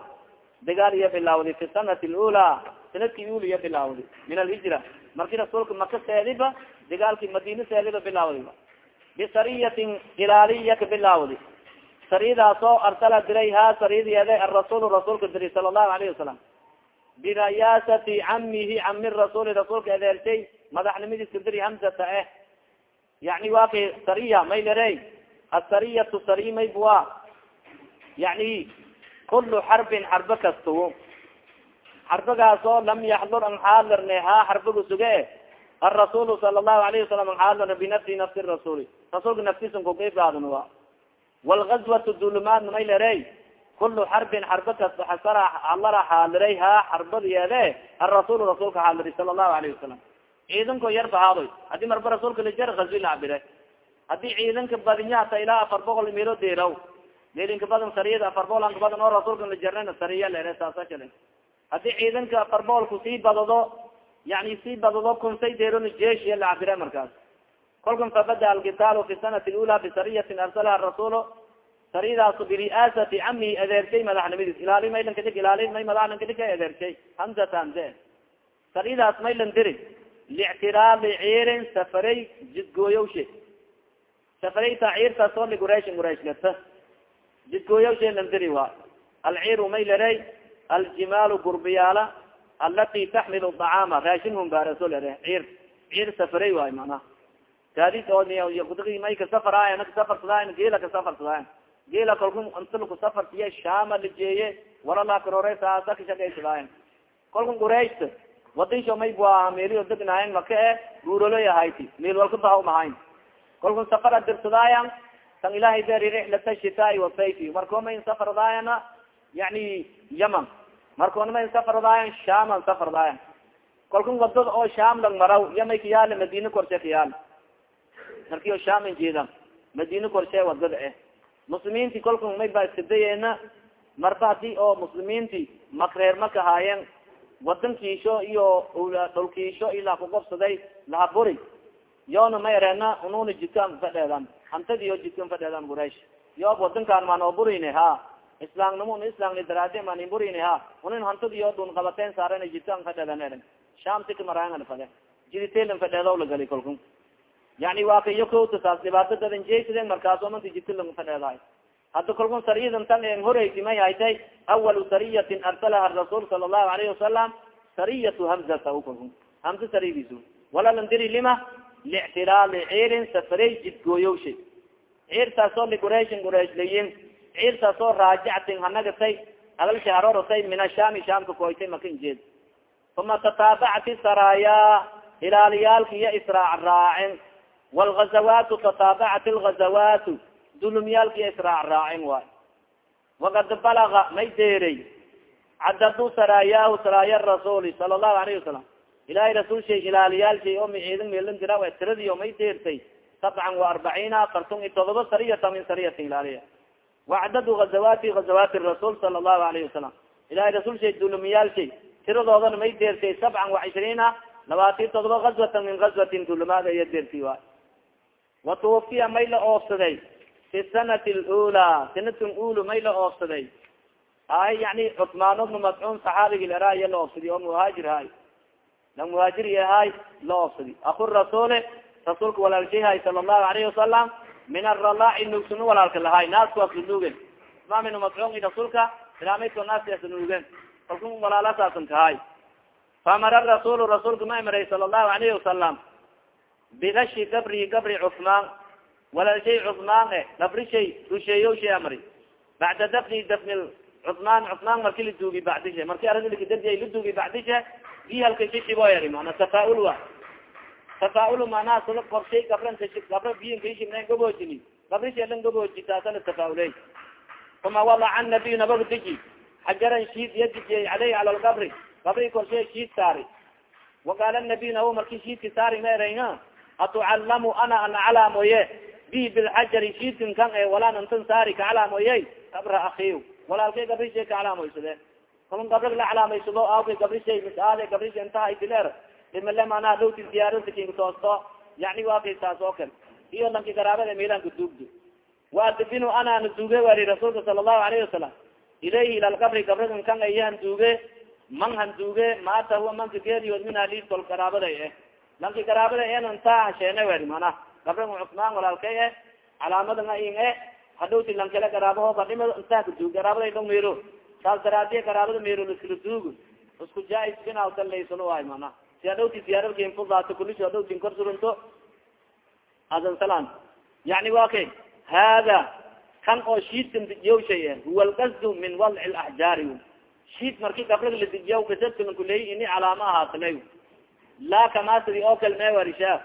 dagaal iya bilaawdi fi sanati lula sannadkii ul iya bilaawdi min alhijra marki rasuulka maka seediba dagaalki madina seediba bilaawdi bisariyatin ilaaliya ka bilaawdi sariyadaasoo arsala diray ha sariyadyeeda arasuul rasuulka diray sala allahu alayhi wasalam birayaasati camihi cami rasuuli rasuulka adeershay madaxnimadiiska diri hamzata eh yani waa sariya may lere asariyatu sariy maybua yani kulu xarbin xarbo kasto xarbagaasoo lam yaxdur an xaadirne ha xarbaga suge arasuul sala allahu alayhi wasalam an xaadirna binafsi nafsi rasuuli rasuulka naftisan kukayfaadan wa walgazwatu dulumaadna may lere kulu xarbin xarbo kasto xasara alara xaaliray ha xarbadiyeede arasuul rasuulka xaaliray sala allahu alayhi wasalam ciidanko yar bahaadoy haddii marba rasuulka lajar azwi lacabire haddii ciidanka badinya hata ilaa afar boqol milo deraw meelinka badan sariyada afar bool anka badan oo rasuulka la jarnayna sariya lere saasa kale. Hadii ciidanka afar boolku sii badado yani sii badado kunsay deerona jeeshiya lacabire markaas. Kolkan fabada alkitaalu fi sanati lula bisariyatin arsalaha rasuul sariyadaasu biri'aasati camihi adeershay madaxnimadiis. Ilaali maylan kadig ilaali may madaxlan kadig ka adeershay hamzata hamze sariyadaas maylan diri. Lictiraadi ciirin safaray jidgooyawshe safarayta ciirtaasoo li quraysin qurayshgata jidgooyawshe lan diri waa alciiru may leray aljimaalu gurbiyaala alati taxmilu dacaama raashin humbaaraso lere ciir ciir safaray waay mana gaadid oo may kasafaraay kasafarsadaayn geela kasafarsadaayn geela kalku intal kusafarsiye shaama lajeeye walalakarore saasa kashaqaysadaayn kalkun qurayshta wadinsho may bua meelio degnaayen maka e guuroloy ahayti meel walka baha kalkun safar adirsadaayan tan ilahay deri rixlata shitaai wasayfi marko may safardaayana yani yaman. Markoona may safardaayan shaman safardaayan kalkun waddada oo sham lang maraw iya may kayaale madina korshe kayaal markio shaman jeeda korshe waddada eh. Muslimiinti kalkun may ba iskadayeena marba haddii oo muslimiinti makreer maka haayeen wadankiisho iyo dhulkiisho ilaa kugobsaday lahaburi yoona ma ereena ununa jidkaan fadheedan hantadiyo jidkan fadheedan quraish. Yoob wadankaan maan oo burine ha? Islaamnimo un islaamni daraade maan burine ha? Unin hantadiyo dhun qabateen saaren jidkaan fadheedan eren sham sika maraangan fade jiditelan fadheedo la gali kalku yani waa ka iyo kota saas dhibaato dadan jeysadeen markaas omanta jidka lang fadheedahay hadda kalkun sariyadan tan en horeysi may haytay awalu sariyatin arsalaha rasuul sala allahu alayhi wasalam sariyatu hamzata kalku hamza sariyadiisu walalan diri lima lictiraali ciirin safarey jidgooyowsha ciirtaasoo liqurayshin qurayshleyin ciirtaasoo raajactin hanagatay alalsha harorotay min ashami shaamka koytay maka injeed uma tataabacti saraaya hilaaliyaalka iyo israac raacin wlgazawaatu tataabacat lgazawaatu dulumyaalka iyo israac raacin waay wakad balaga may deeray cadadu saraayahu saraaya rasuuli sala allahu alayhi wasalam ilahay rasuul shay hilaaliyaalshay oo ciidan meelan dira tiradiyo may deertay sabcan wa arbaciina afartun iyo todoba sariyata min sariyati hilaaliya wacdadu gazawaati gazawaati rasuul sala allahu alayhi wasalam ilahay rasuul shay dulumiyaalshay tiradoodana may deertay sabcan wa cishriina labaatiyo todoba gazwatan min gazwatin dulumaada iyo deerti waay. Watuwafiya may la oofsaday fi sanati lula sanadkan ulu may la oofsaday. Ay yani cusmaan bnu mascuun saxaabigi lera iya la oofsadiy oo muhaajir hay lang muhaajir ahay la oofsadi aku rasuuli rasuulka walaalshahay sala allahu alayhi wasalam min aralaaci nuugsano walaalka lahay naaska waa kanuugen imaaminu madcuun rasuulka ilaamaydko naaska nuugen kalku walaalasaasan kahay faamara rasuulu rasuulka ma imray sala allahu alayhi wasalam bigashi gabrii gabri cusmaan walaalshay cusmaan e gabri shay rusheeyo shay amri. Bacda dafni dafni cusmaan cusmaan marki la duugi bacdishe marki aradilkadadiy la duugi bacdishe i halka shishiboo yari mana tafaaul wa tafaaul manaa korshay gabran gabra biyinkashibna gaboojini gabrisheelan gabooji taasana tafaauley uma wadaca nabiy nabaga deji xajaran shiid iya dijiyey aleyhi cala lgabri gabri korshay shiid saari. Waqaala nabiy nawo marki shiidka saari ma erayha atucallamu ana ana calaamoye bi bilxajari shiidkan kan e walaan antan saari ka calaamoye gabra akiy walaalkay gabrishay ka calaamoysade kalun gabrig la calaameysado aawkay gabrishay misaade gabrisha intaha dileer. Imale manaa dhowti diyaarada kinkatoosto yani waa saas oo kale iyo lanki garaabada milanka duugdo waadibinu anana duuge wari rasuulka sala allahu alayhi wasalam ilayhi ila lgabri gabrigan kan ayahan duuge man han duuge maata huwa manka geeriyood min aliitol garaabaday eh lanki garaabada en intaa hasheene weri mana gabrigan cusmaan walaalkay eh calaamada in e hadhowti lankele garaabaho badhima intaa kaduug garaabaday dhong mero saas daraadiya garaabada mero laskala duugo. Isku jais binawsalaysano waay mana si adhowti siyaararkin fudaato kulisho adhowtin kor suranto adan salan yani wa kay hada kan oo shiidkan dijiyaw shay huwa lgasdu min wadci laxjaari shiid marki gabrag la dijiyaw kasadkan kuleey ini calaama ahaatanay laa kamasadi oo kale mewarisha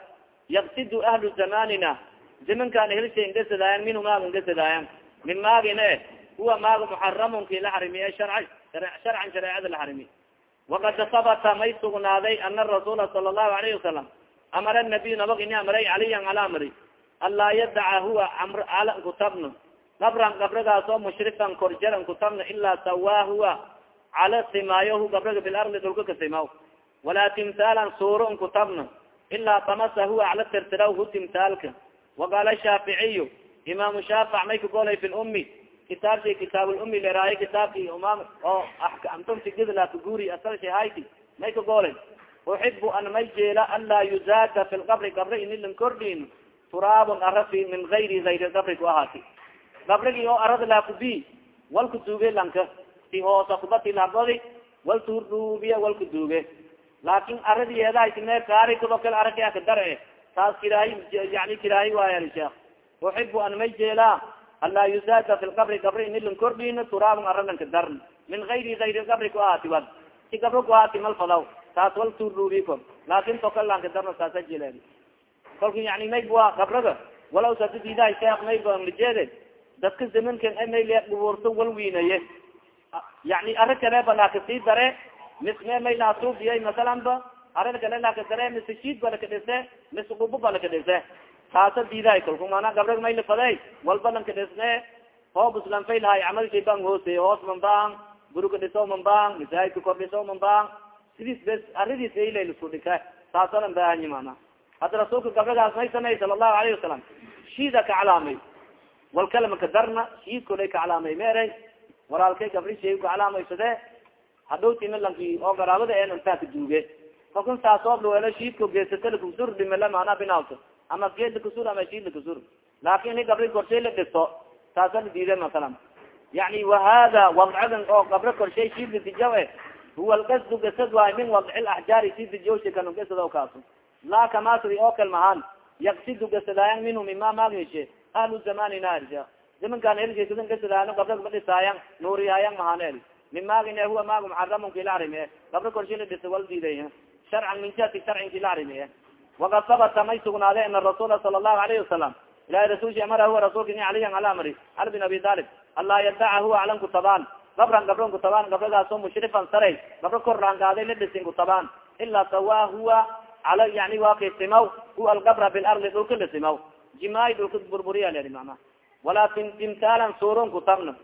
yaqsidu ahlu zamanina zamankan helsha ingasadaayan minhu maaga ingasadaayan min maagine huwa maaga muxaramun ki la xarimiye sharca sharcan shareecada la xarimi wakad sabata may sugnaaday ana rasuula sala allahu alayhi wasalam amara nabiy nabag ini amray caliyan ala amri anlaa yadaca huwa amr kutabno gabran gabragaas oo mushrifan korjaran kutabno ilaa sawaa huwa cala simaayohu gabraga bilardi dhulka ka simaw walaa timtaalan suuro n kutabno ilaa tamasa huwa cala tirtiraw hu timtaalka. Waqaala shaaficiyu imaamu shaafic may kagolay fi lumi kitaabshay kitaab lumi leraayo kitaabki imaam oo axkamtomsigidla kaguri asalshay hayti may kagolay uxibu an may jeela anlaa yuzaada fi lqabri qabri inilan kordhin turaabun arafi min gayri gayri qabri ku ahaati. Qabrigi oo arada laakubi walku duuge lanka si hoosa kubati lahagodi waltu dhuubiya walku duuge laakin aradiyeedahasime kaari kado kale arakia ka dar e taas kiraahi yani kiraahi waayali sheekh. Uxibu an may anlaa yuzaada fi lqabri qabri inilan kordhin turaabun aralanka darn min gayri gayri qabri ku ahaati wad si gabro ku ahaati malfadaw taas wal tuurdhuubi ko laakin tokalanka darna taasa jele kolka yani mayb waa gabraga walaw sadadiidaha sheekh maybanlajeede dadka zamankan mayl dhubuurto wal wiinaye yani ari kale ba laakasii dare misme may laasuubiyay masalan ba arir kale laaka dare mise shiid ba laka dhise mise gubo ba laka dhise taasa diidahay kolka mana gabrag may lafade walba lanka dhisne hoob islanfay lahay camal shay baan hoosey hoos manbaan guriga dhiso manbaan masaajidka kor dhiso manbaan sidiis bes aridiis ayla lasku dhika taasalan baahanyi mana hadda rasuulka gabragaas may samey sala allahu alayhi wasalam shiida ka calaamay wal kalama ka darna shiid kolay ka calaamay meeray walaalkay gabri shay ka calaamaysade hadhowti milanki oo garaabada en intaa ka duuge kalkun saasooblawelo shiidka geesata lakusur dhimela maanaa binaalto ama geed lakusur ama shiid lakusur laakin ni gabri korshay la dhisto taasa la diiday masalan. Yani wahada wadcadan oo gabro korshay shiid ladijaw e huwa lgasdu gasad waay min wadci laxjaari si dijawsha kanu gasad o kaaso laa kamasadi oo kal mahaan yaqsidu gasadaayan minhu mima maageshe ahlu zamanina ersha zamankan elshekadan gasadaayan gabra ma dhisaayan nuuriyaayan mahaan el. Min maagine huwa maag muxaramun kila arime gabro korshay la dhisa wal diiday sharcan min jihati sharcin kila arime wakad sabata may sugnaade ana rasuula sala allahu alayhi wasalam ilahi rasulshi amara huwa rasulka ini aliyan ala amri ali bin abi talib anlaa yadaca huwa calan kutabaan gabran gabron kutabaan gabragaasoo mushrifan saray gabro kor raangaaday la dhisin kutabaan ilaa sawa huwa ala yani waa kay simaw huwa algabra bilardi dhulka la simaw jimaay dhulka burburiya ledi mana walaa timtaalan suuron kutabna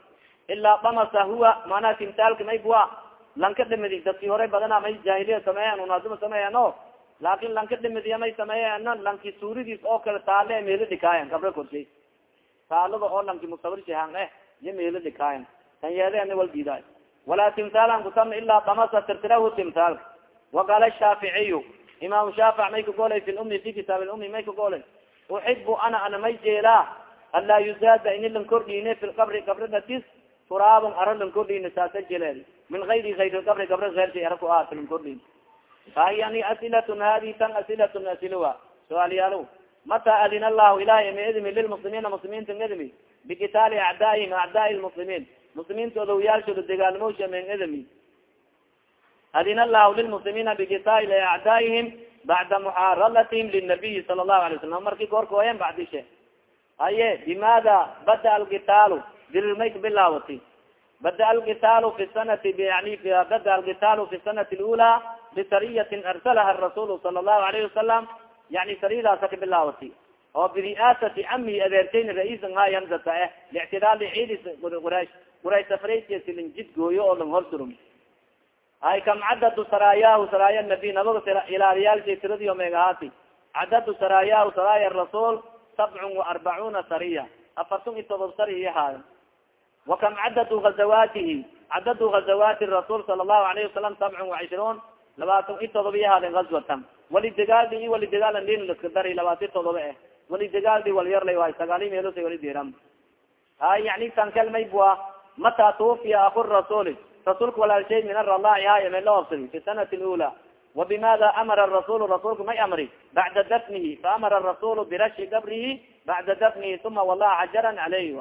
ilaa damasa huwa manaa timtaalka maybua lanka dhimidi dadkii horay badana may jaahiliya sameeyan unaasima sameeyano laakin lanka dhimidiya may sameeyana lanki suuridiis oo kale taale meelo dhikaayan gabra korshay taalada oo lanki musawir shahan eh iyo meelo dhikaayan. Tan yeedeena wal diidaay. Walaa timtaalan kutabna ilaa damasa tirtirahu timtaalka waqaala shaaficiyu imaamu shaafic may kagolay fi lumi fi kitaab lumi may kagolay uxibu ana ana may jeelaa anlaa yuzaada ini lan kordhiine fi lqabri qabri datis ara lan kordhiine saasa jeleel min gayri gayr lqabri qabri eyrsa ara ku aata lan kordhiin fahyani asilatun hadi tan asilatun asilowa suaalyaalo mata adina allahu ilahay ma idmi lilmuslimiina muslimiinta idmi? Bikitaali acdaaihim acdaai lmuslimiin muslimiinta odowyaalshooda degaalmosha men idmi. Adina allahu lilmuslimiina bikitaali acdaaihim bacda muxaaralatihim linabiyi sala allahu alay wasalam marki goorkooyen bacdishe haye bimada bada alkitaalu dirir may kabilaawati bada alkitaalu fi sanati yani bada alkitaalu fi sanati lula bisariyatin arsalaha rasulu sala allahu alayhi wasalam yani sariyadaasa kabilaawati oo biri'aasati cami adeertayn ra'iisan hayanzata eh lictidaali ciidis quraysh quraysh safraysiasilin jid gooyo oo lang horsurum ay kam cadadu saraayahu saraaya nabi nabaga ilaaliyaalsha tiradiyo meegahaati cadadu saraayahu saraaya rasuul sabcun wa arbacuna sariya afartun iyo todob sari iyo haayo wa kam cadadu ghazawaatihi cadadu ghazawaati rasuul sala allahu alayhi wasalam sabcun wa cishruun labaatan iyo todoba iyo haadeen gazwatan wali degaaldi i wali degaalan din laska dari labaati todoba eh wali degaaldi walyarlay waay. Sagaali meelos wali diram hay yani sankelmay bua mata tuufiya aku rasuuli? Rasuulka walaalshay min aralaaci hay may la obsadi fi sanati lula wa bimada amara rasulu rasuulka may amri bacda dafnihi. Faamara rasulu birashi gabrihi bacda dafnihi uma walaha xajaran caleyhi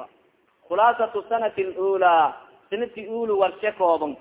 khulaasatu sanati lula sanadki ulu warshe kooban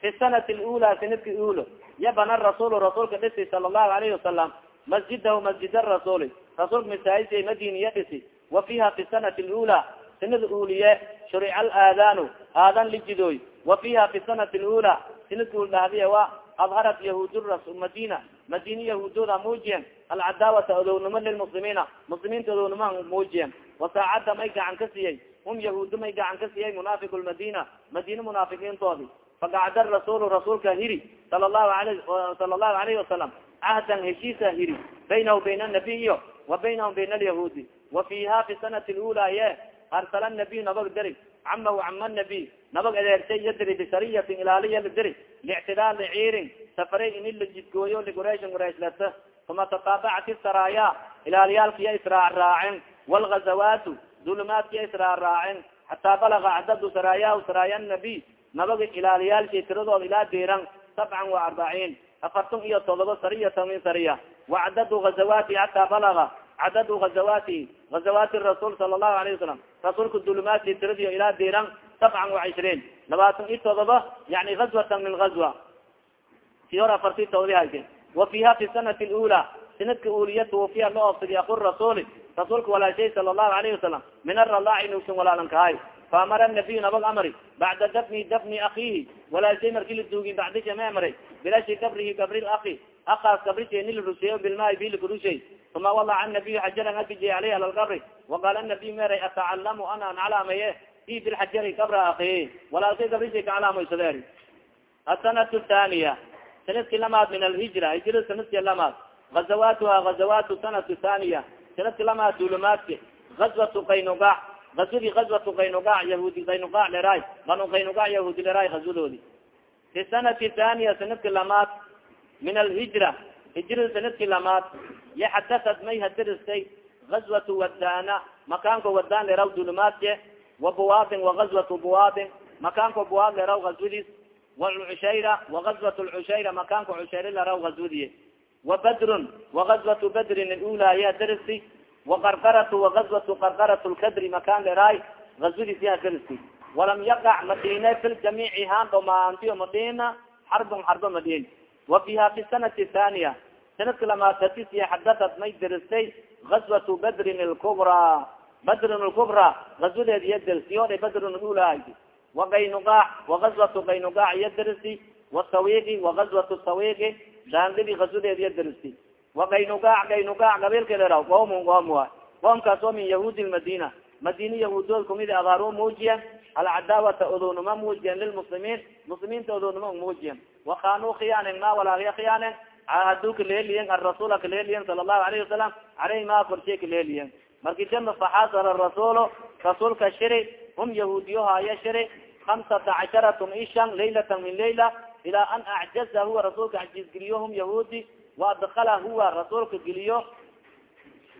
fi sanati lula sanadki ulo yabana rasulu rasuulka dhisi sala allahu alayhi wasalam masjidahu masjid rasuli rasuulka masaajidsa madiniya dhisi wa fiha fi sanati lula sanada uliye shurica alaadanu aadan lijidooy wa fiha fi sanati lula sanadka ul dhahdiye wa adharat yahuud madina madina yahuudooda muujiyen alcadaawata odownimo lilmuslimiina muslimiinta odownimo muujiyen wasaacada may gacan ka siiyey hum yahuudo may gacan ka siiyey munaafiq lmadina madina munaafiqiintoodi fagacda rasulu rasuulka hiri sala lahu aly sala allahu alayhi wasalam cahdan heshiisa hiri baynahu bayna anabiyo wa baynahum bayna alyahuudi wa fiha fi sanati lula ye arsala nabiy nabag diri camahu cama nabiy nabag adeersay iyo diri bisariyatin ilaaliya la diri lictidaali ciirin safaray ini la jidgooyo ligurayshin gurayslata uma tataabacat isaraaya ilaaliyaalkiya israac raacen walgazawaatu dulumaadkiya israac raacen xataa balaga cadadu saraayahu saraaya nabiy nabaga ilaaliyaalki tiradooda ilaa diiran sabcan wa arbaciin afartun iyo todoba sariyatan min sariya wacadadu gazawaati xataa balaga cadadu gazawaati gazawaati rasuul sala allahu alayh wasalam rasuulka dulumaadki tiradiyo ilaa diiran sabcan wa cishriin. Labaatan iyo todoba yani gazwatan min gazwa si hor afarti todobay hayse wa fiha fi sanati lula sanadka uliya tuwafiya la oobsadi aku rasuuli rasuulka walaashay sala allahu alayhi wasalam min aralaaci nuugsan walaalan kahay faamara nabiy nabag amri bacda dafni dafni akiihi walaashay marki la duugi bacdisha ma amray bilashi gabrihi gabri aki akaas gabrisha ni la rusheeyo bilmaai bilkarushay uma walaca nabiy xajaran agije aleyh ala lgabri waqaala nabiy meray atacalamu ana an calaamaye i bilxajari gabra aki walaalkay gabrishay ka calaamaysadeer asanatu thaniya sanadki lamaad min alhijra hijra sanadki lamaad gazawaatuha gazawaatu sanatu thaniya sanadki lamaad dulumaadki gazwatu qaynugac gazwadii gazwatu qaynugac yahuudi qaynugac leray banu qaynugac yahuudi leray gazwadoodi fi sanati thaniya sanadki lamaad min alhijra hijrada sanadki lamaad yaxadaat may hadiristay gazwatu wadana makaanko wadaan leraw dulumaadke wa buwaadin wagazwatu buwaadin makaanko buwaad leraw gazwadiis wlcushayra wagazwat lcushayra makaanka cushayra laraw gazwadiye wabadrun wagazwatu badrin alula ya darisi waqarqaratu wagazwatu qarqarat lkadri makaan leraay gazwadiis ya darisi walam yaqac madine fi ljamiici haan dhamaantiyo madina xarbun xarbo madin wa fiha fi sanati thaniya sanadka lamaatatiya xadatat may diristay gazwatu badrin lkubra badrin lkubra gazwadeed iya dirsi o dha badrin lula وaqaynugac وagazwatu qaynugac iya derisi وasawiqi وagazwatu sawiqi daandidi gazwadeed iya derisi وaaynuga aynuga qabiilka qom qom a qomkaas oo min yahuudi madina madini yahuudood kumid adaaro muujiya alcadaawata odoonuma muujiyan lilmuslimiin muslimiinta odoonuma muujiyan wakanu khiyaanen ma walaahiya khiyaanen caahaduu kaleeliyen arasuula kaleeliyen sala allahu alayhi wasalam aleyh ma korshe kaleeliyen marki jana faxasara rasuulo rasuulka shiri hum yahuudiyahaaya shiri hamsata casharatun ishan laylatan min layla ilaa an acjaza huwa rasuulka cajiizgeliyo hum yahuudi waadkala huwa rasuulka geliyo.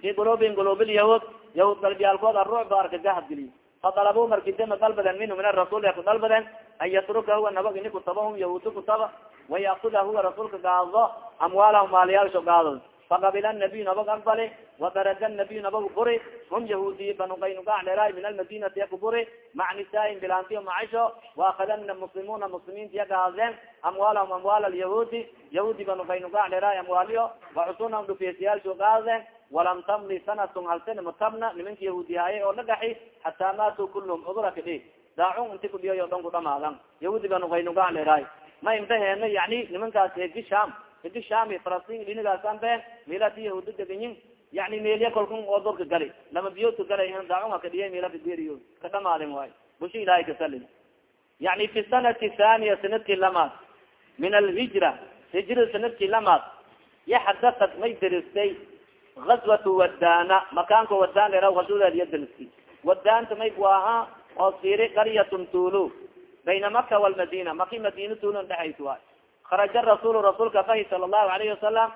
Fi qulubihim qulub lyahuud yahuud qalbiyaalkood arucba argagahad geliyo. Fadalabuu markidema dalbaden minhu min arasuul ku dalbaden an yatruka huwa nabag ini kutaba hum yahuudi kutaba wayakuda huwa rasuulka gaado amwaalahum maaliyaalsho gaado faqabila nabiy nabag aqbali wadaraja nabiy nabag buri hum yahuudiy banuqaynugac dheeraay min almadinati yaku buri mac nisaain bilaantiyo macisho waakada muslimuna muslimiintiya gaadeen amwaalahum amwaal alyahuudi yahuudi banuqaynugac dheeraay amwaaliyo wacusunahum dhufeesiyaalsho gaadeen walam tamli sanatun halsana matabna nimanka yahuudiyaaye oo dhagaxi hataa maatuu kulluhum cudura kadhi daacun inti kudhiyayo dhan ku dhamaadan yahuudi banuqaynugac dheeraay ma imbaheena yani nimankaas hegi sham hegi shami falastin dhinigaasan been meelati yahuudi deganyin yani meelya kolkun oo dorka gali lama biyoodka galay daacunga kadhiya meela kaderiyo ka dhamaadin waay busha ilahay kasalin yani fi sanati thaniya sannadkii lamaad min alhijra hijrada sannadkii lamaad yaxadaat may deristay gazwatu wadana makaanka wadan era gazudeed iya deristay wadaanta may bu ahaa oo siri qaryatun tulu bayna maka walmadina maki madina tulon dhexays waay kharaja rasuul rasuulka bahi sala allahu alayhi wasalam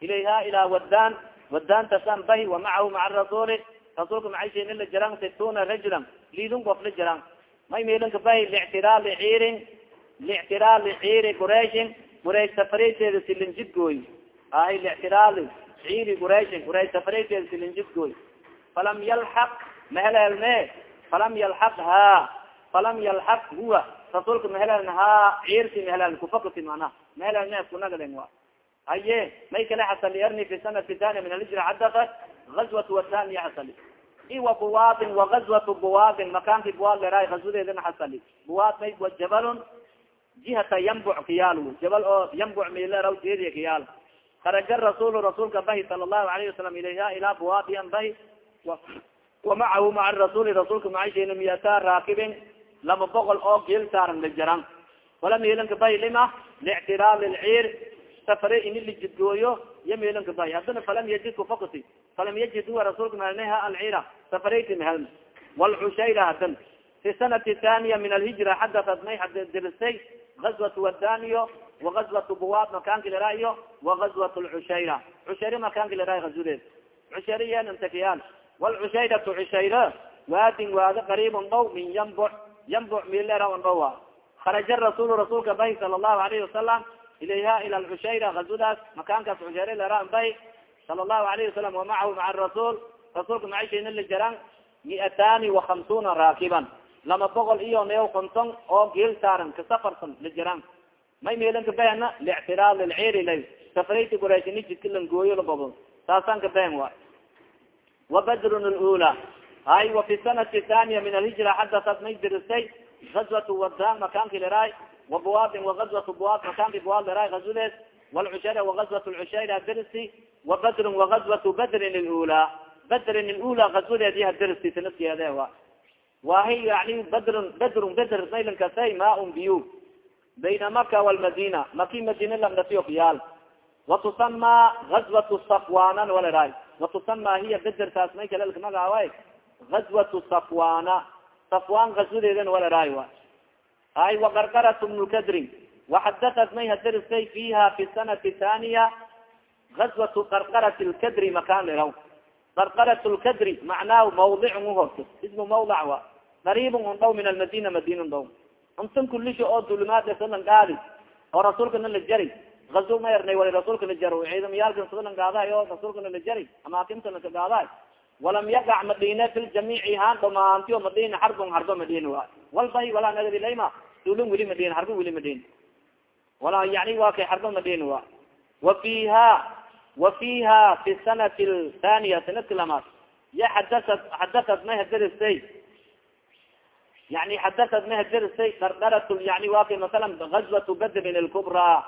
ilayha ilaa wadan wadaantasan bahi wamacahu maca rasuuli rasuulka macaysha la jiraan situna rajulan lidun qof la jiraan may meelinka bahi lictiraali ciirin lictiraali ciiri qurayshin quraysh safareyteeda silinjidgooy ahay lictiraali ciiri qurayshin quraysh safareyteeda silinjidgooy falam yalxaq mahelelme falam yalxaq ha falam yalxaq huwa rasuulka maheleln ha ciirti maheleln kufakati mana mahelelne kunagaden wa haye may kale xasali erni fi sanati tania min alhijra xadaat gazwat watania xasali. Iwa buwaadin wagazwatu buwaadin makaanki buwaad leeraay gazwadeedana xasali. Buwaad may jabalun jihata yambuc kiyaal jabal oo yambuc mileraw jeediya kiyaal kharaja rasuul rasuulka bahi sala allahu alayhi wasalam ilayha ilaa buwaadian bahi wamacahu maca rasuuli rasuulka macashena miyata raakibin laba boqol oo geel saaran la jaran. Wala meelanka bahi lima lictiraal lciir safare ini lijidgooyo iyo meelanka bahi haddana falam yajid kufakti falam yajid huwa rasuulka mahelneha alciira safarati maheln walcushayra hadan fi sanati thaniya min alhijra xadatat may diristay gazwat wadaniyo wagazwat buwaad makaanki liraayo wagazwat lcushayra cushayra makaanki liraay gazudeed cushayra yenantakiyaan walcushayratu cushayra waadin waada qariibun dhow min yambuc yambuc mileraon dhowa kharaja rasuul rasuulka bahi sala allahu alayhi wasalam ilayha ila lcushayra gazudaas makaankaas cushayra leraan bahi sala allahu alayhi wasalam wamacahu maca rasuul rasuulka macashayna la jaran miatani wahamsuna raakiban lama boqol iyo neo konton oo geel saaran kasafarsan la jaran may meelan kabehna lictiraad lilciiri lay safarayta gurayshini jidka langooyo labobo saasaan kabehen waay wabadrun lula hay wa fi sanati thaniya min alhijra xadatat may diristay gazwat wadan makaanki liraay wabuwaadin wagazwat buwaad makaanki buwaad liraay gazudeed walcushayra wagazwat lcushayra dirisi wabadrun wagazwat badrin lula badrin lula gazwadeedi hadirisi sanadkeede wa wahi yani badrun badrun bedr maylankasay maun biyu bayna maka walmadina maki madina lamdasiyo kiyaal watusama gazwat safwanan waliraay watusama hiya bedertaas may kale lka magaaway gazwatu safwana safwan gazwadeedan waliraay wa hay waqarqarat bnulkadrin waxadatat may hadaristay fiha fi sanati thaniya gazwatu qarqarat lkadri makan liraw qarqarat lkadri macnaa mawdicun uhorto ismu mawdac wa qariibun un dhow min almadina madina dhow untan kulisha oo dulimaad salan gaadi oo rasuulkana la jari azo ma ernay wali rasuulka jaro ciidamayaalkan sadalan gaadahay oo rasuulkana la jari amaakimtana ka gaadahay walam yaqac madina fi ljamiici haan dhamaantiyo madina xarbon harbo madina wa. Walbay walaa nagadilayma dulun weli madina harbo weli madina. Wala yani wa kay harbo madina wa. Wa fiha wa fiha fi sanati thaniya sanadka lamaad ya xadaat xadaat may hadaristay yani xadaat may hadaristay qardarat yani wa kay masalan gazwat badrin lkubra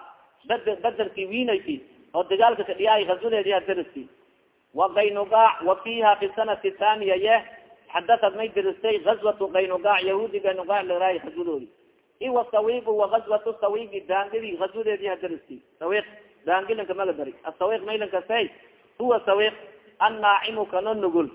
bad baderki winayki oo dagaalka kadhiyaay gazwadeedi hadaristay wa fiha fi sanati thaniya ye xadaat may diristay gazwatu qaynugac yahuudi qaynugac laraay gazwadoodi iwa sawiq wagazwatu sawiqi daangidi gazwadeedi hadaristay sawiq daangilanka mala dari asawiq maylankasay huwa sawiq annaacimu kano nugul.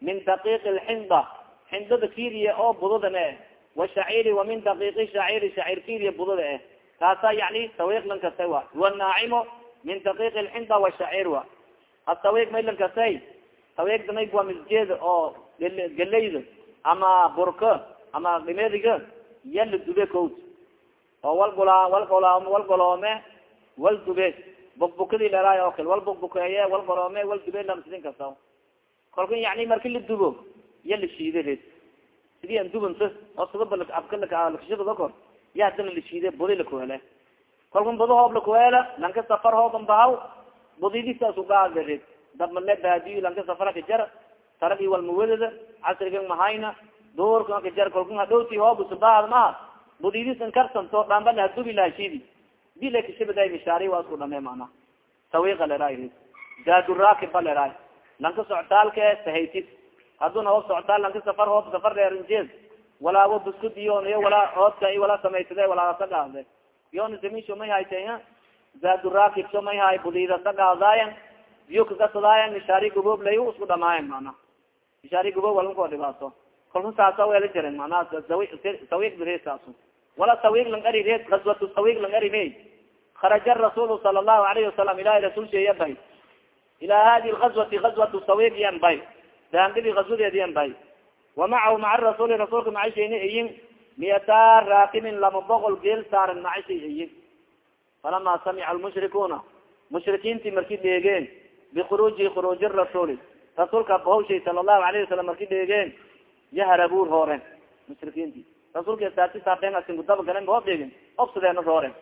Min daqiiq lxinda xindada kiriya oo budada eh washaciiri wa min daqiiqi shaciiri shaciir kiriya budada eh kaasa yani tawiq lan kastay wa. Wanaacimo min daqiiq lxinda washaciir wa atawiq may lan kastay tawiqda may waa misjeeda oo galeyda ama burka ama dhimediga ya la dube coat oo wal gula wal gola wal dube. Bukbukadi leeraay oo kale wal bukbukeeye wal wal dube lamsidin kasta kalka yani marki la dubo ya la shiide sidii an dubanta oo sidaba abkalakashidada kor ya hadana la shiide budi lakuhele kalkun budo hoob lakuhele lanka safar hooban bahaw budidisasugaade red dabmale baadiyo lanka safara kajar taragi walmawadada casrigan mahayna duurka kajar kalkun hadhowti hoob subaad maha budidisan karsanto dhamba lahadubi lahashidi dila kashabada mishaari waa isku dhame mana tawiqa leraay daaduraakib ba leraay lanka soctaalka sahaytis haduna hoob soctaal lanka safar hoob safar dheerinjeed walaago buskud iyo walaa oodka walaa samaysade walaasa gaade yon samisho may haytay daaduraakib so may hay budidasa gaadaayan biyo kagasadayan mishaari guboob lay isku dhamaayan mana. Mishaari guboob walanko dhibaaso kalku saasa weela jiren manaa tawiq direesaasu wala tawiq lang ari reed gaswatu tawiq lang ari re kharaja rasuul sala allahu alayhi wasalam ilahi rasul sheeya bay ila hadi lgazwati gazwatu tawiq yan bay daangadi gazwadeed yan bay wa macahu maca rasuli rasuulka macashayna iyin miyata raakimin lama boqol geel saaran macashay iyin falama samica lmushrikuuna mushrikiintii marki dheegeen bikhuruuji khuruuji rasuuli rasuulka bahawshay sala allahu alayhi wasalam marki dheegeen yaharabuur hooren mushrikiinti rasuulka saatisaabeenasingudaba galen hoo dheegin obsadeena rooren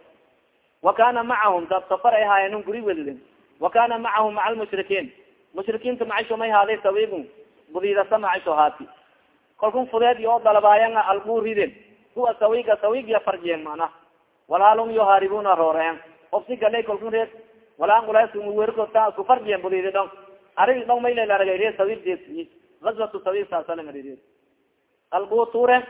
wa kana macahum dad safar ay haayeen guri wediden wa kana macahum maca lmushrikiin mushrikiinta macasho may haaday sawigu budidasa macasho haati kalkun fudeed oo dalabaayanga albu riden kuwa sawiga sawigiya farjiyeen mana walaalum yoharibuna rooreen obsi galay kalkun reed walaan kulaaswerkota isku farjiyeen budidi dhon arig dhon maylalaragay reed sawig des. Gazwatu sawig saasalangarir albu turen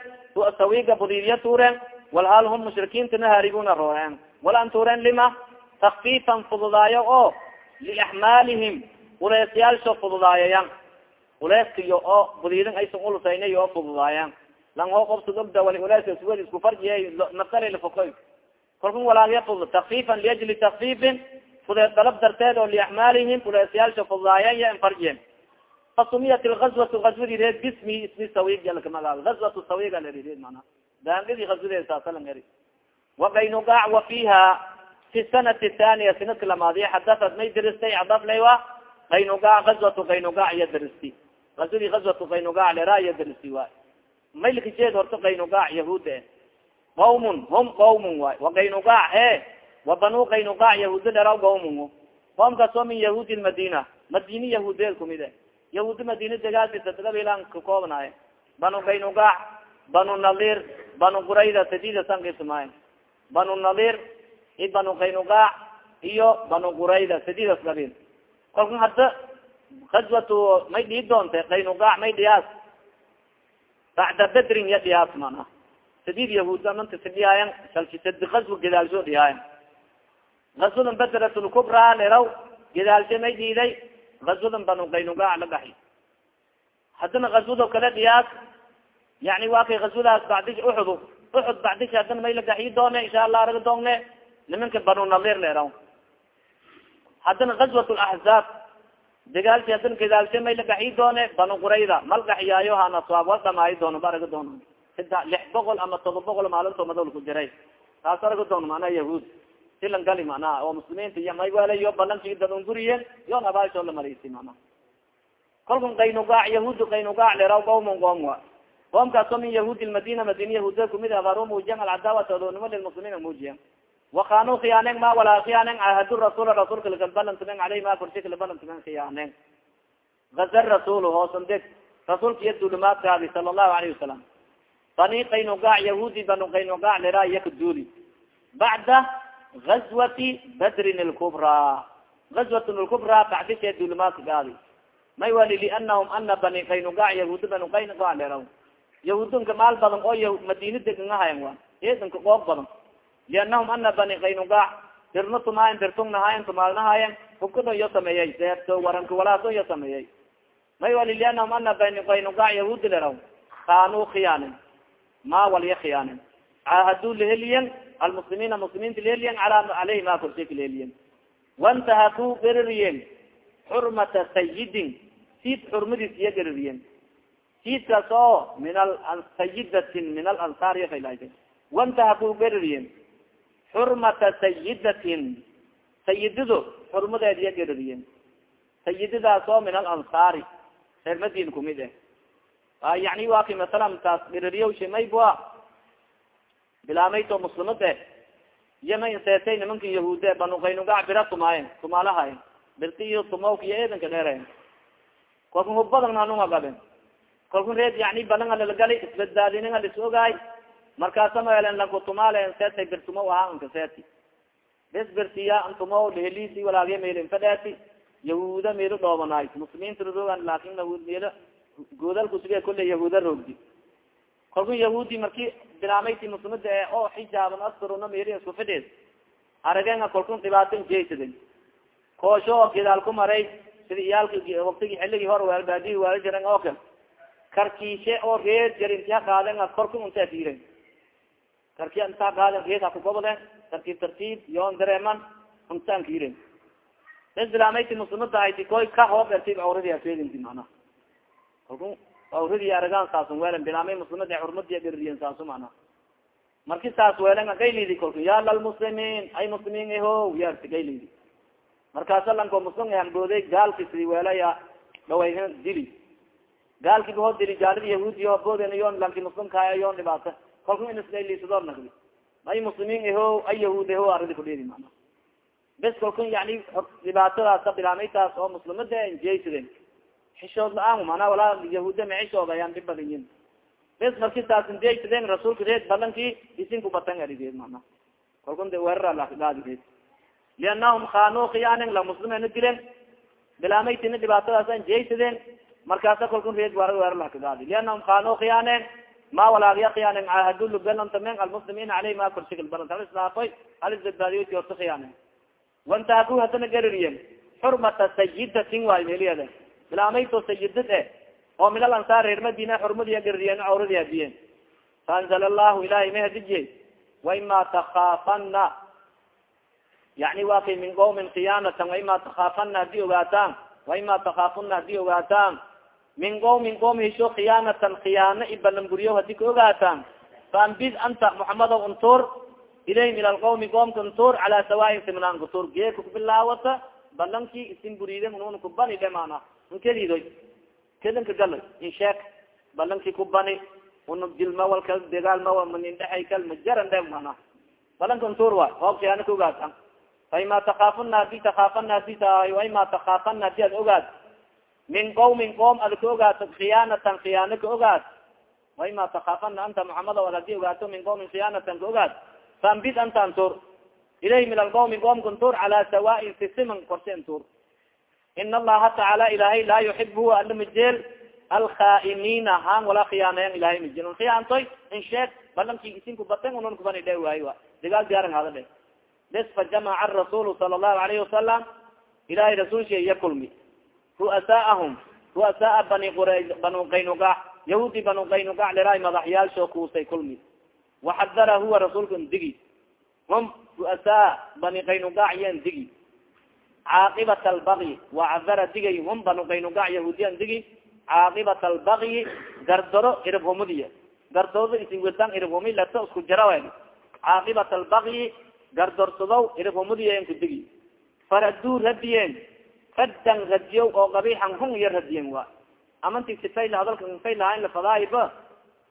sawiga budidiya turen walhaal hum mushrikiintana haribuna rooreen walan turen lima takfifan fududaayo oo liaxmaalihim uleesyaalsho fududaayayan uleeskiyo oo budidin aysan ulusaynayo oo fududaayan lang hoo qobsad ogda wali uleeswed isku farjiye naftalalafokoy kalkun walaagya fudud takfifan liajli takfifin fudeed dalab darteed oo liaxmaalihim uleesyaalsho fududaayan ya farjiyen fasumiyat lgazwatu gazwadi reed bismi ismi sawig yalkamagaab gazwatu sawiga lari reed mana daangadi gazwadeed saasalan eri wakaynugac wa fiha fi sanati thaniya sanadka lamaadiya xadaat may diristay cadaflaywa kaynugac gazwatu kaynugac iya diristi. Gazwadi gazwatu kaynugac lera iya diristi waay. Maylkajeed horta kaynugac yahuuda e qawmun hum qawmun waay wakaynugac he wa banu kaynugac yahuuda leraw qawmun qoomkaasoo min yahuudi lmadina madini yahuudeed kumid e yahuudi madina degaadisa gabilan ka koobnaaye banu kaynugac banu nadir banu qurayda sadida sankismaaye banu nadir i banu kaynugac iyo banu qurayda sadidas gabil kalka hadda gazwatu may dhii doonte kaynugac may dhiyaas. Bacda bedrin ya dhiyaas mana sadid yahuuda manta sidhiyaayan salsisadi gazwa gedaalsho dhiyaayan gazwadan bedratulkubra leraw gedaalshe may dhiiday gazwadan banu kaynugac la gaxi haddana gazwado kale dhiyaas yani waa kay gazwadaas bacdish uxud uxud bacdish haddana may la gaxiyi doone insha allah araga doonne nimanka banu nadir leeraw haddana gazwat laxzaab dagaalki haddana gadaalshe may la gaxiyi doone banu qurayda mal gaxiyaayo hanaswaab wal dhamaayi doono ba araga doono lix boqol ama todoba boqol maalinto madol ku jiray. Taas araga doono manaa yahuud. Silan gali manaa oo muslimiinta iyo may walayo balanki dadun guriyeen yon abaasho la marisi mana kolkun kaynugac yahuud kaynugac leeraw qawmun qoom wa. Qoomkaasoo min yahuudi lmadina madina yahuuda kumid abaaro muujiyan alcadaawata adoonimo lilmuslimiin muujiyan wakanu khiyaaneng ma walaa khiyaaneng ahadu rasul rasulka lakalbalantumen aleyh ma korsi kalabalantumen khiyaaneng gaza rasul hoosan deg. Rasuulka iya duulumaadkaadi sala allahu alayhi wasalam bani kaynugac yahuudi banu iya ka duuli bacda gazwati badrin lkubra gazwatn lkubra bacdishe duulumaadka gaadi may wali lianahum ana bani kaynugac yahuudi banu kaynugac leraw yahuudunka maal badan oo madina degangahayan wa eedanka qoob badan lianahum ana bani kaynugac dirna tumaayan dirtungnahayan tumaalnahayan hubkadon yo sameeyey deerto waranka walaason yo sameeyey may wali lianahum ana bani kaynugac yahuudi leraw kaanuu khiyaanin ma walya khiyaanin caahaduu laheliyen almuslimiina muslimiinta leeliyen ala aleyhi ma korshay ka leeliyen wantahaku geririyen xurmata sayidin siid xurmadiis iya geririyen siidkaas oo min sayidatin min alansaar yafayla wantahaku geririyen xurmata sayidatin sayidido xurmadeed iya geririyen sayididaas oo min alansaari reer madin kumid eh yani wa ki masalan taas geririyo shimaybua bilaamayto muslimad eh yama inseetay nimanka yahuude banuqaynugac bira tumaayen tumaalahay birti iyo tumawka iyo eedanka dheere kalkun hubbadan nanunga gaben kalkun reed yani balan alalgali isbadbaadinin alis ogaay markaasa maelen lanku tumaale inseetay birtumo ahaa inkaseeti bes birtiya antumo lehelisi walaagya meelin fadheeti yahuuda meelo dhoobanaay muslimiinta rogan laakin meelo goodalkusuge kule yahuuda roogdi. Kalku yahuudi marki bilaamayti muslimada e oo xijaaban asturuna meri isku fidheed aragenga kalkun dhibaato jeysada koosho oo gidaal ku maray sida iyaalki waktigi xiligi hor waalbaadihi waala jiran oo kale. Karkiishe oo reed jar intiha qaaden korku unta fiiren karki intaa qaaden reed ha kugobden tartiib tartiib yoon dareeman untaan kiiren bes bilaamayti muslimada ayti koy ka hoob ertib awradi afeedinti mana aragaan saasun weelen bilaamay muslimada xurmadiya geririyen saasu mana marki saas weelen gaylidi kolku ya lalmuslimiin ay muslimiin eho yarti gaylidi markaasa lanko muslim hambooday gaalki sidi weelaya dhaway dili. Gaalki bao dili gaalidi yahuudi o boden yon lanki muslimkaaya yon dhibaata. Kalku inisgaylisador nagdi. Ay muslimiin eho ay yahuud eho aridi kudhedi mana bes kalku yani dhibaatadaasa bilaamaytaas oo muslimada jeysadeen xishood la'aan mana walaa yahuuda maxishooda ayaan dhib badayin bes marki taas jeysadeen rasuulka reed balanki isin kubatan arigeed mana kalkun de weerar laadigeed lianahum khanuu khiyaanin la muslimena dilen bilaamaytina dhibaatadaasan jeysadeen markaasa kalkun reed war weerar lakagaadi lianahum khanuu khiyaanen ma walaagya khiyaanen ahadu lugalantamen almuslimiina aleyh ma korshikil balan alislaafoy alisbadbaadiyoti orta khiyaanen wantahaku hadana gaririyen xurmata sayidatin waay meliyade bilaamayto sayidad eh. Oo min alansaar reer madina xurmadiya gaririyen awradi hadiyen faanzala allahu ilahay ma hadijiye waima takhaafana yani wa kay min qawmin khiyaanatan waima takhaafana haddii ogaataan. Waima takhaafuna haddii ogaataan. Min qawmin qowm hisho khiyaanatan khiyaano ibalanburiyo haddii ka ogaataan. Faambid anta muxamadow untur ilayhim ila lqawmi qoomka untur calaa sawaain simnaan kutur geeka kubilaawata balanki isin buriiden ununa kubani dhe mana nkelidoy kelinka gala insheek balanki kubani una dilma walka degaalma manindheay kal majaran dhe mana. Balanka untur waay hoob khiyaano ka ogaatan faima takhaafuna hadi takhaafana hadi tahay waima takhaafana hadi ad ogaad min qawmin qoom ad ka ogaato khiyaanatan khiyaano ka ogaad waima takhaafana anta muxamad ad haddii ogaato min qawmin khiyaanatan ka ogaad faambid anta antur. Ilayhi min alqawmi qoomka ntur calaa sawaain sisiman korse ntur in allaha tacaala ilahay laa yuxib huwa ala majeel alkhaa'imiina han wala khiyaanayan ilahay majeel un khiyaantoy in sheeg balanki isinku baten unan kubani dhe waayo wa digaal diyaaran hada dhe bes fajamaca arasulu sala allahu alayhi wasalam ilahay rasuulsha iya kulmi ru'asaahum ru'asaa bani qura banu qaynugac yahuudi banu qaynugac liraay madaxyaalsho kuusay kulmi waxadara huwa rasuulka ndigi hum ru'asaa bani qaynugac yan digi caaqibat albagyi wacadara digay hum banu qaynugac yahuudiyan digi caaqibat albagyi gardaro iribhumudiya gardoodo isin wetan iribhumi lato isku jarawen caaqibat albagyi gardorsadow iribhumudiya ku digi faraduu radiyeen raddan radiyo oo qabixan hun iyo radiyen wa amanti sifayla hadalka fay lahayn lafadaayba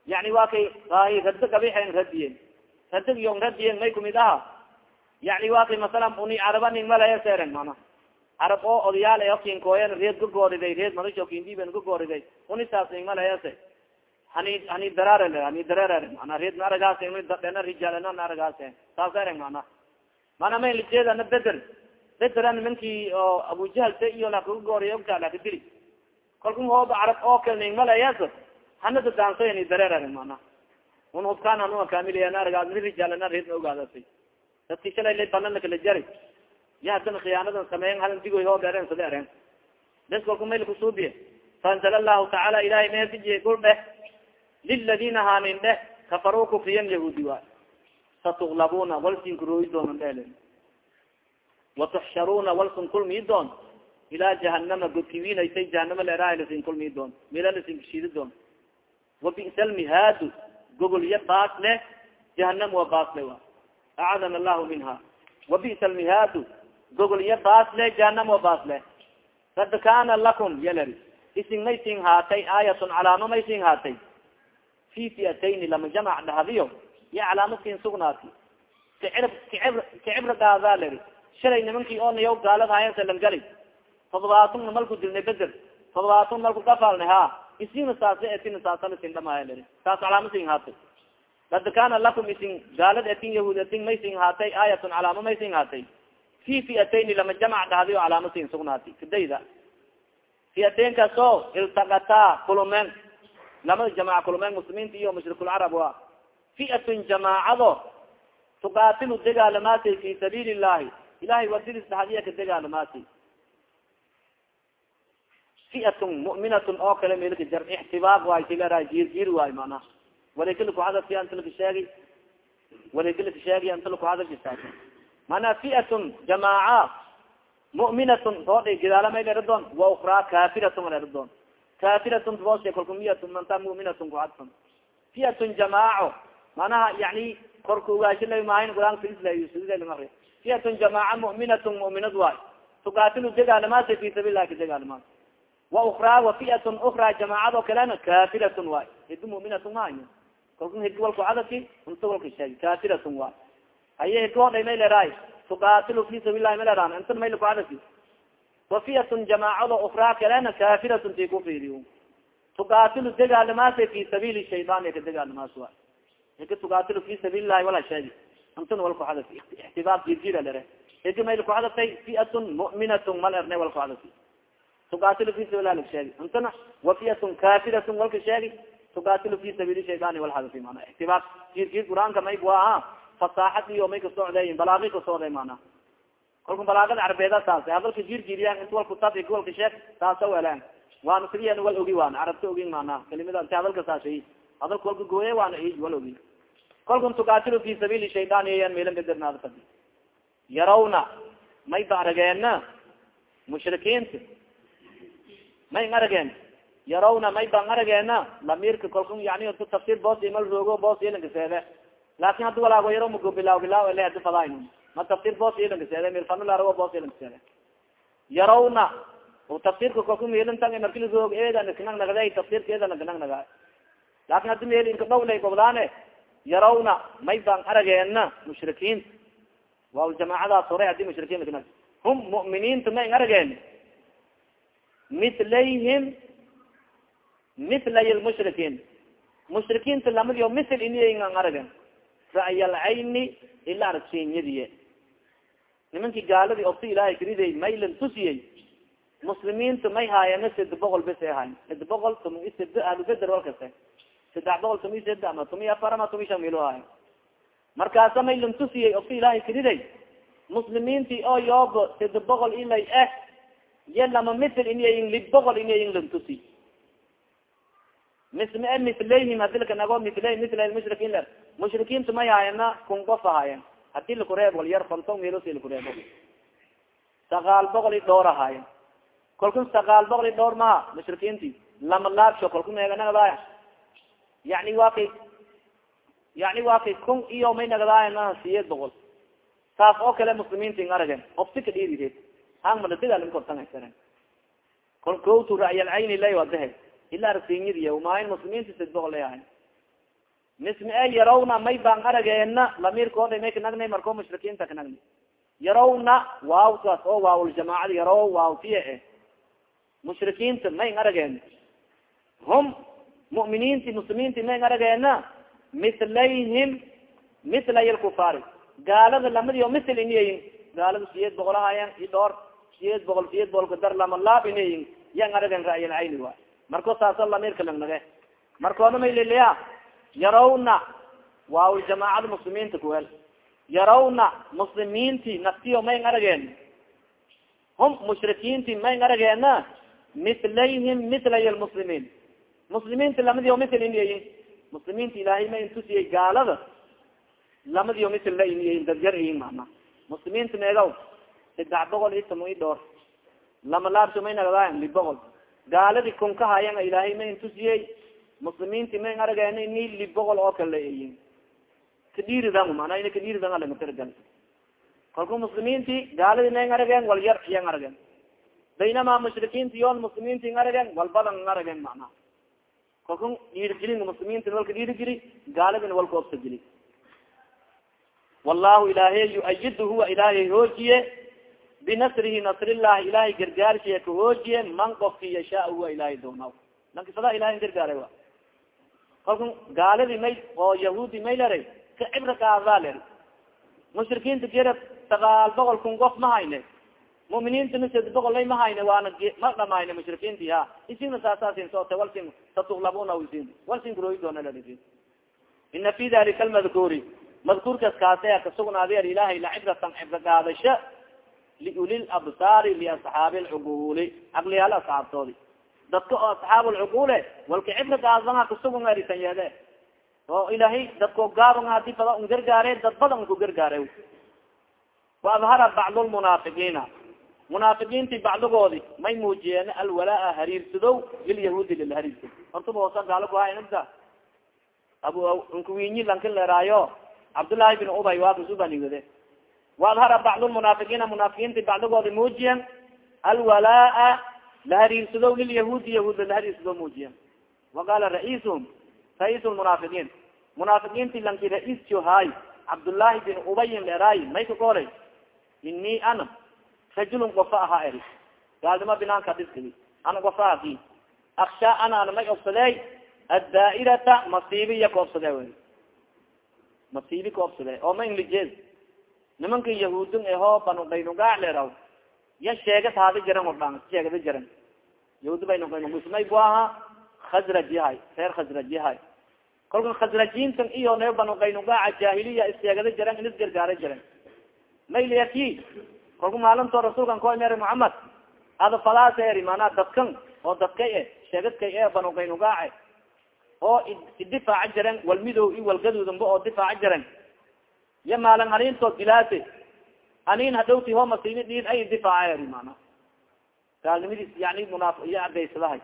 yani wa kay rado qabixen radiyen radig yon radiyen may kumid aha yani wa kay masalan uni caraba ning malaya seren mana carab oo odayaal e kinkooyen reed kagooriday reed madasho kindiben kagooriday uni saas ning malayase hani hani daraare hani dareer mana reed na aragaas dena rijaalena na aragaas saas eren mana mana may lijeedana beder bederan nimankii oo abujahal se iyo lakagooriy ogta lakadili kalku hooba carab oo kale ning malayas hana dadaanso hani dareer eren mana un hubkaan anua kamiliya na aragaas ni rijaalena reed na ogaadasay dadki shalay la banana kala jari ya hadana khiyaanadan sameeyen halan digoy hoo dheeren sada eren bes kalku mayl kusuubiye faanzala allahu tacaala ilahay meesijiye gul dheh liladina haanin dheh kafaruu kufriyan yahuudi waay satuklabuna wal sinkurooyi doonan dhel watuxsharuna wal sun kulmii doon ilaa jahanama godkiwiinaysay jahanama leeraha lasin kulmii doon mila lasin kushiidi doon wabisa lmihaadu gogolya baas leh. Jahanam waa baas le wa acadana allahu minha wabisa lmihaadu gogolya baas leh jahanam waa baas leh kad kana lakum yalari isin maysin haatay aayatun calaamo maysin haatay fi fiatayni lama jamac dhahdiyo iyo calaamo sin sugnaati kacib kacib kacibra dhaadaa lari shalay nimankii oo nayaw gaalad hayan salangali todobaatun malku dilnay beder todobaatun malku kafaalnay ha isina saas etin saasana sin dhamaaya lari saas calaamo sin haatay kad kana lakum isin gaalad etin yahuud etin maysin haatay aayatun calaamo maysin haatay. Fi fiatayni lama jamac dhahdiyo calaamo sin sugnaati kadayda fiateyn kaasoo iltakataa kulumeen. Lamada jamaca kulumeen muslimiinta iyo mushrikulcarab wa fiatun jamaacado. Tukaatilu degaalamaatay fi sabiili llahi ilahay wadidis dhaxdiya ka degaalamaatay fiatun mu'minatun oo kale melka jar ixtibaaq waay silera jir jir waay mana walikala kuhadalki anta laka sheegi walikala ka sheegi anta lakuhadalkisa mana fiatun jamaaca mu'minatun soodha gidaala may lera doon wa ukraa kafiratun lera doon. Kafiratun boos kolka miyatun manta mu'minatun kuadsan fiatun jamaaco manaha yani korka ugaashila maahin quraanka islamari fiatun jamaaca mu'minatun mu'minad waay. Tukaatilu degaalamaasa fi sabil lahi ka degaalamaas wa ukraa wa fiatun ukraa jamaacado kalena kafiratun waay. Hidi mu'minatun maayo kolka hidi walku cadadki unta walka sheegi kafiratun haye hidi odhay may leraay tukaatilu fi sabil lahi ma leraan inta may lakucadadki wa fiatun jamaacado ukraa kalena kafiratun ti kufiiriy tukaatilu degaalamaasa fi sabiili shaydan ka degaalamaas waay hika tukaatilu fi sabiil lahi wala sheegi intana wal kuxadaf ixtibaab jirjira lere. Hika may lakuxadaftay fiatun mu'minatun mal erne wal kuxadafti tukaatilu fi sabil lahi sheegi intana wa fiatun kafiratun walka sheegi tukaatilu fi sabiili shaydani wal xadafi mana ixtibaab jirjir qur'aanka may bu aha fasaaxad iyo may kasocdeyin balaagi kasocday mana kolka balaagada carbeeda saas hadalka jirjiriyan int walku tabi walka sheeg saasa welaan. Waana sidiyan wal ogi waana carabta ogin mana kalimada inti hadalka saashay hadalka walka gooye waana i wal ogi kolkan tukaatilu fi sabiili shaydan yan meelan kadirnaada kadi yarawna may ba mushrikiinta may n arageen yarawna may ban arageena lamirka kolkan yani tafsir boos imal roogo boos ilankaseede laakin haddi walaago yaro mago bilaaw bilaaw ele hadi fadayn ma tafsir boos ilankaseede milfanularago boos ilankaseede yarawna tafsirka kolka meelintang markili roog eedan kanag nagday tafsirka eedan kanag naga laakin haddi meel inka dhowlay gobdaane yarawna may baan arageena mushrikiin. Waa jamaacadaas hore haddii mushrikiin lakana hum mu'miniinta may arageen. Mitlayhim mitlay lmushrikiin mushrikiinta lamadiyo misl iniyan aragen ra'yalcayni ila aragsiinyadiye nimankii gaaladii obta ilaahay kariday maylan tusiyey muslimiinta may haayana sida boqol bes ay hayn sida boqol tumi sida ahlubeder walkase saddex boqol tumi sed ama tumi afar ama tumi shan milo haay markaasa maylan tusiyey obta ilaahay kariday muslimiintii oo yooba sida boqol ilay eh iyo lama mitl inayin li boqol inayin lan tusi misme milayhim hadi lakanago milay mila mushrikiin le. Mushrikiinta may haayana kun qof ahaayen haddii lakureeb wal yar konton meelosi lakureebo sagaal boqol i dhowr ahaayen kolku sagaal boqol i dhowr maha mushrikiinti lama laabsho kolku meeganagadaaya yani waa kay yani kun iyo may nagadaaya maha siyeed boqol saas oo kale muslimiinta in aragen ofsi ka dhiirideed hang madadigalimkortangasaren kol kowtu ra'yalcayni lay wadahe ila arsinyadiy maahin muslimiinta sid boqol lay ahay misme e yarawna may baan arageena lamirkooda may kanagnay marko mushrikiinta kanagni yarawna waaw saas oo waawljamaacada yaraw waawtiye eh mushrikiinta may arageen hum mu'miniinti muslimiinti may arageena mitlayhim mitlay lkufaari gaalada lamadiyo misl inayin gaalada siyeed boqol ahaayan i dhoor siyeed boqol siyeed boqol kadar lama laab inayin yan aragen ra'yalcayni waay marko saasa lamirka langnage markoona may liliya yarawna waaw jamaacada muslimiinta kuwel yarawna muslimiinti naftiyo may arageen hum mushrikiinti may arageena mitlayhim mitlay lmuslimiin muslimiinta lamadiyo misl inayin muslimiinta ilaahay may intusiyey gaalada. Lamadiyo misl la imiy dadjar iyin mana muslimiinta meegaw saddex boqol iyo toman i dhoor lama laabso may nagadayan li boqol gaaladi kunka hayan ilaahay ma intusiyey muslimiinti may arageen ini li boqol oo kale iyin kadhiiridan mana ina kadhiiridan alamatargal kalku muslimiinti gaaladi may arageen wal yar iyan arageen. Baynama mushrikiinta yoon muslimiinti arageen wal badan arageen mana kalku dhiirigelin muslimiinta walka dhiirigeli gaaladina walka obsageli. Wallahu ilaahay yuayid huwa ilaahay hoojiye binasrihi nasrillahi ilahay gargaarsiya ka hoojiye man qofki yashaa huwa ilahay doona lankisada ilahay gargaaray wa kalku gaaladi may oo yahuudi may leray ka cibra kaada ler mushrikiinta gera sagaal boqol kun qof ma hayne. Muminiintana sad boqol lay ma hayne waana ma dhamayne mushrikiinti ha isina saasaasin soote walsin satuklabuna sin walsin kurooyi doona la ina fi dalika almadkuuri. Madkuurkas kaase kasugnaadi ilahay la cibratan cibra gaadasho liuli labsaari liasxaabi lcuguli caqliyaal asxaabtoodi dadka oo asxaab lcugule walka cibra gaadana kasugun arisan yeede oo ilaahay dadko gaaban hadi bada un gargaare dad badan ku gargaare wa adhara bacdu lmunaafiqiina munaafiqiinti bacdigoodi may muujiyeen alwalaa hariirsadow lilyahuudi lilhariirsad hortaba hoosa gaalo kuhaynta abu nkuwinyi lankin leeraayo cabdullaahi bin ubay waa kusubanigode waadhara bacd lmunaafiqiina munaafiqiinti bacdigoodi muujiyan alwalaa lahariirsadow lilyahuudi yahuud lahariirsado muujiyan waqaala raisum rais lmunaafiqiin munaafiqiinti lanki rais haay cabdullaahi bin ubayin leeraay may ka koolay ini ana rajulun gofa ahaa eri. Gaalnimo binaanka dhiskadi ana gofa aki aksha ana ana may obsadey addaairata masiibiya ka obsade wy masiibi ka obsade oo ma inglijez nimanka yahuudin eho banugaynugac leeraw ya sheegas haada jiran ordhaan sheegada jiran yahuudi baynugaynugusmay bu aha khasraj yahay reer khasraj yahay kolka khasrajiintan iyo ne banugaynugaca jahiliya isheegada jiran inis gargaara jiran mayliyaki kolka maalinto rasuulkan ko mer muhamed ada falaas eri maanaa dadkan oo dadkay e sheegadkay e banugaynugace oo idifaaca jiran walmidow i walgaduudanba oo difaaca jiran ya maalin harintood dilaase anin hadhowti ho masiibi dhiid ay difaaca eri mana gaalnimadiis yani munaaf iyo cadaysadahay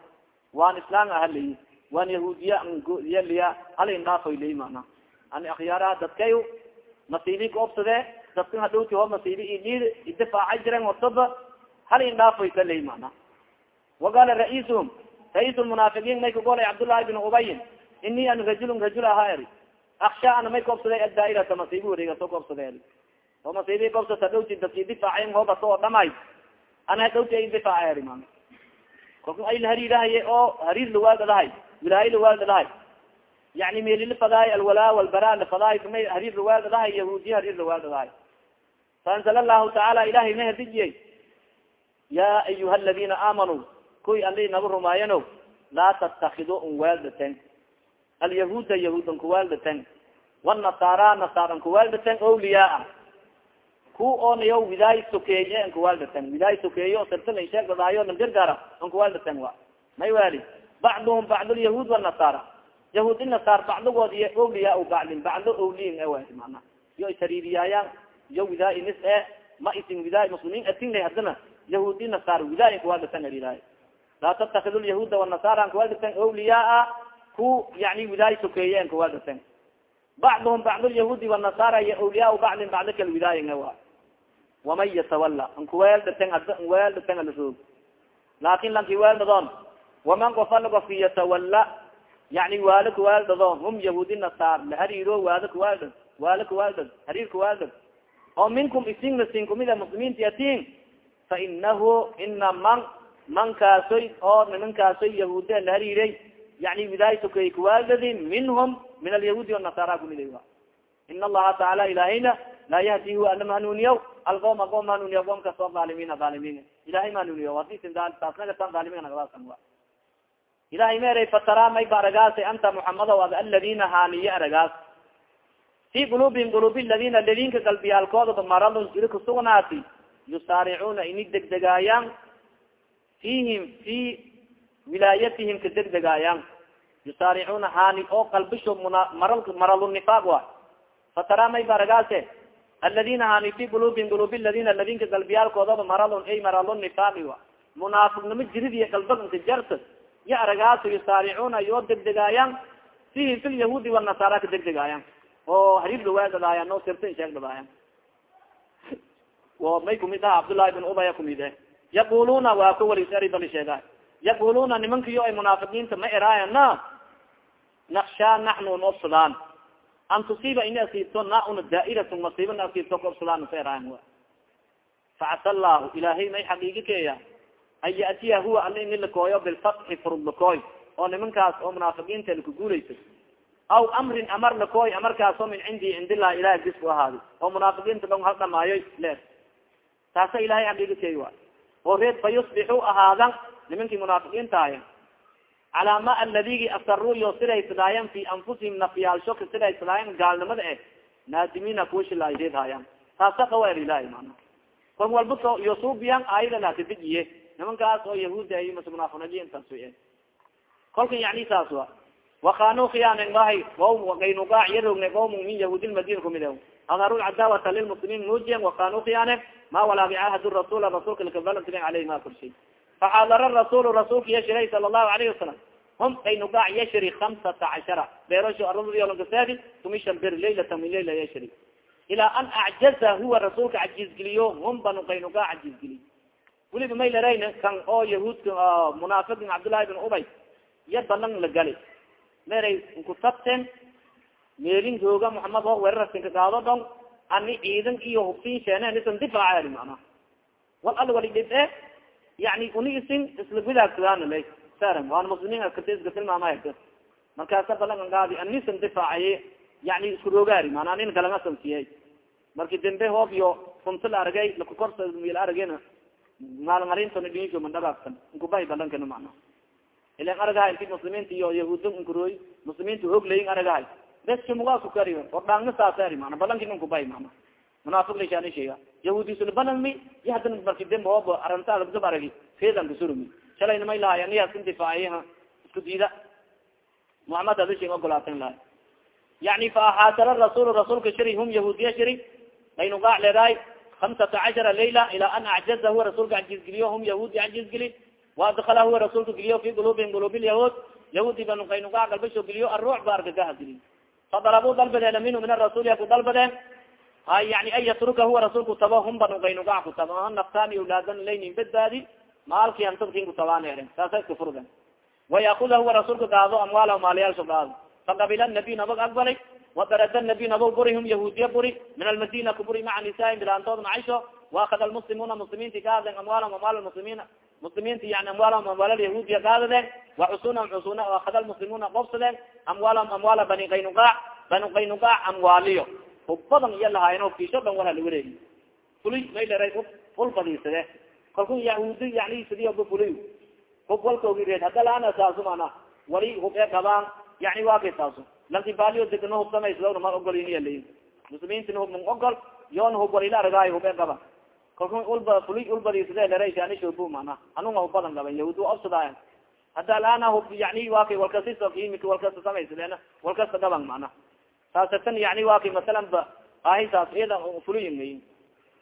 waan islaan ahalayi waan yahuudiya yaliya halin dhaafoy lay mana ani akhyaaraha dadkay masiibi ka obsade dadkan hadhowti ho masiibi i dhiid idifaaca jiran hortaba halin dhaafoy ka lay mana waqaala raisuhum rais lmunaafiqiin may bin ubayin ini an rajulun rajul ahaa eri aksha ana may kaobsaday adaairata masiibi wareegaso kaobsada eri oo masiibi kaobsata dhowti dadki difaacayn hoobasa oo dhamay ana dhowti ay difaaca eri ma kolka ay lahariirahaye oo hariir lawaagadahay wilaayo lawaagadahay yani meelila fadahay alwalaa walbara lafadahay may hariir lawaagadahay yahuudiya hariir lawaagadahay faanzala allahu tacaala ilahay na hadijiyey ya ayuha aladina aamanuu kuwi ali naga rumaayano laa tattakidu weeldaten alyahuuda yahuudan kuweeldaten wanasaara nasaaran kuweeldaten awliyaa ku oonayo widaay sokeeye an kuweeldaten widaay sokeeyo sirtan sheegdadaayo nan gargaara an kuweeldaten wa may wali bacduhum bacd lyahuud wanasaara yahuud inasaar bacdigood iyo awliyaa bacdin. Bacdo awliyin e wali mana iyo isariiriyaayaan iyo widaay nis e ma isin widaay muslimiin atinla hadana yahuudi nasaar widaay kuweeldaten arilahay laa tatakid lyahuuda wanasaara kuweeldaten awliyaa ku yani widaay sokeeye an kuweeldaten bacduhum bacd lyahuudi wanasaara iyo awliyaa bacdin bacdo kal widaayin wa waman yatawala ankuweeldaten ada weeldaten alaroog laakin lanki weeldadoon waman gofala gofki yatawala yani waala kuweeldadon hum yahuudi nasaar lahariiro waada kuweeldad waala kuweeldad hariir kuweeldad oo minkum isingna sin kumida muslimiinta atin fa inahu ina man mankaasoy oo nimankaasoy yahuude lahariiray yani widaay sokey kuweeldadi minhum min alyahuudi wanasaara kumida in allaha tacaala ilahayna laa yahdi hu ana mahanuniyaw alqom aqom mahanuniya qom ka soo aalimiina aalimiin ilahay mahanuniya nagadasan wa ilahay ma eray fatara may ba aragaas anta muxamado ad aladina haaniye aragaas fi qulubihim qulubi ladina ladinka galbiyaalkoodaba maradun jiri kasugnaati yusaaricuna ini degdegaayaan fihim fi wilaayatihim ka degdegaayaan yusaaricuna haani oo qalbisho mara maralunifaaq wa fatara may baragaase aladina hani fi quluubin quluubi ladina ladinka galbiyaalkoodaba maradun ay maradun nifaaqi wa munaafiqnimo jiridiya galbaganka jarta ya aragaaso yusaaricuna yoo degdegaayan fihi fi lyahuudi wanasaara ka degdegaayan oo hariib dhawaadadaayan o sirta sheeg dhadaayan o may kumid ah cabdullahi bin ubaya kumid eh. Yaquluna waa ka walisari bali sheega yaquluna nimankiyo ay munaafiqiinta ma eraayana? Nakshaa naxnu naobsadaan an tusiiba ini asiibto na una daa'iratun masiiba na asiibto kaobsadaan sa eraayan wa. Facasa allahu ilaahay may xaqiigi keeya. An yatiya huwa ala ini lakooyo bilfatxi furud lakooy oo nimankaas oo munaafiqiinta lakaguulaysay aw amrin amar lakooy amarkaasoo min cindi cindillahi ilahay dis ku ahaadi oo munaafiqiinta dhan hal dhamaayo leer. Taasa ilahay xaqiigi keey waay oo reed fa yusbixu ahaadan nimankii munaafiqiinta ahayen calaa ma aladigi asaruu yo sidaysdaayan fi anfusihim nafyaalsho ka sidaysdaayan gaalnimada eh naadimiina kuwashilay reed haayaan taasa qawer ilahi mana kon walba so iyo suubiyan aayada laatadijiye nimankaas oo yahuudi ay mas munaafiqiintaas kolka yani saas wa wakanu khiyaanen mahay qom kaynugaa yarogne qom min yahuudi lmadina kumid adharu lcadaawata lilmuslimiin muujiyan wakanu khiyaanen ma walaa bicahad rasula rasulka lakabalantigen aleyh ma korshay faxadara rasul rasulka yashiray sala allahu alayhi wasalam hum kaynugaa yashri kamsata cashara beerosho aradiyolonkaseedi tumishan ber laylata min layla yashri ilaa an acjaza huwa rasulka cajiizgeliyo hum banu kaynugaa cajiizgeliy weliba may larayn kan oo yahuudka munaafiqin cabdullahi bin ubay iya balan la gali meray nkutabten meelin jooga muxamed oo weerarsinka gaado dhon ani ciidan iyo hubsin sheenenisan difaaca mana wal al yani uni isin isla gudaagsadaan lay saran waan muslimiin akatiska tilmaamaya markaasa balan gaadi anisan difaacaye yani isku rogaari mana anin galangasan siye marki dambe hoob iyo funta la aragay lakukorsa la aragena maalmarintan dhiigo mandhabaagsan inkubahi balankana mana ilan aragahay inti muslimiinta iyo yahuud nkuroy muslimiinta hooglayin aragahay besmugaa ku kari ordhaangna saasari mana balanki nkubahi mana munaafiq lashani sheega yahuudisula balanmi iyo haddana marki dembe oob arinta lagdab aragi feedan kasurumi shalayna may lahay aniyaas indifaaciyaha isku diida muhamed adishin ogolaatan lahay yani fa axaasara rasul rasuulka shiri hum yahuudiya shiri. Aynugaa leedahay hamsata cashara layla ilaa an acjaza huwa rasuulka cajiizgeliyo hum yahuudi cajiizgeli waadkala huwa rasuulka geliyo fi quluubihim quluubi lyahuud yahuudi banu kaynugaa galbasho geliyo aruuc ba argagaha geliy fadalabuu dalbadeen minhu min arasuuli ha ku dalbadeen ay yani an yatruka huwa rasuulku tabo hum banu kaynugaa ku tabo naftaani awlaadan laynin badbaadi maalki antadkin kutabaan eren saasa iska furden wayakuda huwa rasuulka gaado amwaala maaliyaalsho gaado faqabila nabiy nabag aqbalay wadarada nabiy nabag buri hum yahuudiya buri min almadina kuburi maca nisaain bilaantood macaysho waakada almuslimuuna muslimiinti kaadeen amwaalahum amwaal muslimiina muslimiinta yani amwaalahum amwaal yahuudiya kaadadeen waxusunahum xusuna akada almuslimuuna qobsadeen amwaalahum amwaala bani qaynuqaac bani qaynuqaac amwaaliyo hub badan iyo lahaayen kiisho dhan wala lawareegi fuliy may leray ub ful badiisade. Kalku yahuudi yani sidiyoba fuliy. Hub walka ogireed hadda laana saasu mana wali hub ee qabaan yani waa kay saaso lanki baaliyo degno hub samaysdawna ma ogoliniya layin muslimiintina hub mang ogol yoona hub walila argaayo hub ee qaba kalku ulba fuliy ulbadiisade lerayshaanishobu mana anunga hub badan qaban yahuud wa obsadaayan hadda laana hub yani waa kay walkasiso imika walkasta samaysden walkasta qaban mana saasatan yani waa kay masalan ba ahi saas iyada fuliy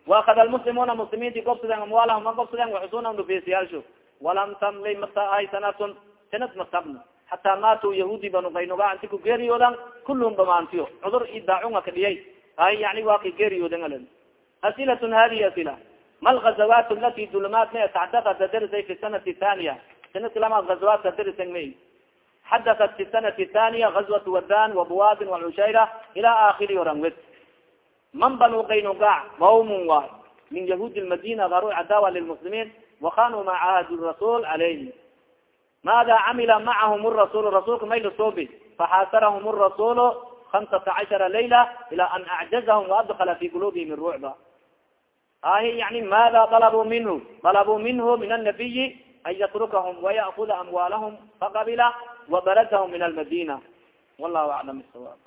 waakada almuslimuuna muslimiinti gobsadeen amwaalahum ma gobsadeen waxusunahum dhufeesiyaalsho walam tamli mata ahay sanatun sanad masabna hataa maatuu yahuudi banu qaynuga anti ku geeriyoodan kulluhum dhamaantiyo cudur i daacunga ka dhiyay ay yani waa kay geeriyoodan al asilatun hadihi asila ma lgazawat alati dulumaat ma tacdaqat darisay fi sanati thaniya sanadka lamaad gazawaatka darisan may xadatat fi sanati thaniya gazwat wadan wabuwadin walcushayra ila aakiri orangwed man banu qaynugac qawm waay min yahuudi lmadina daru cadawa lilmuslimiin wakanuu ma cahadu rasul alayhi maada camila macahum rasul rasulka may lasoobi faxaasarahum rasulu hamsata cashara layla ila an acjazahum waadkala fi qulubihim rucba ahi yani maada alabuu minhu alabuu minhu min annabiyi an yatrukahum wayakuda amwaalahum faqabila wabaradahum min almadina wallahu aclam sawaab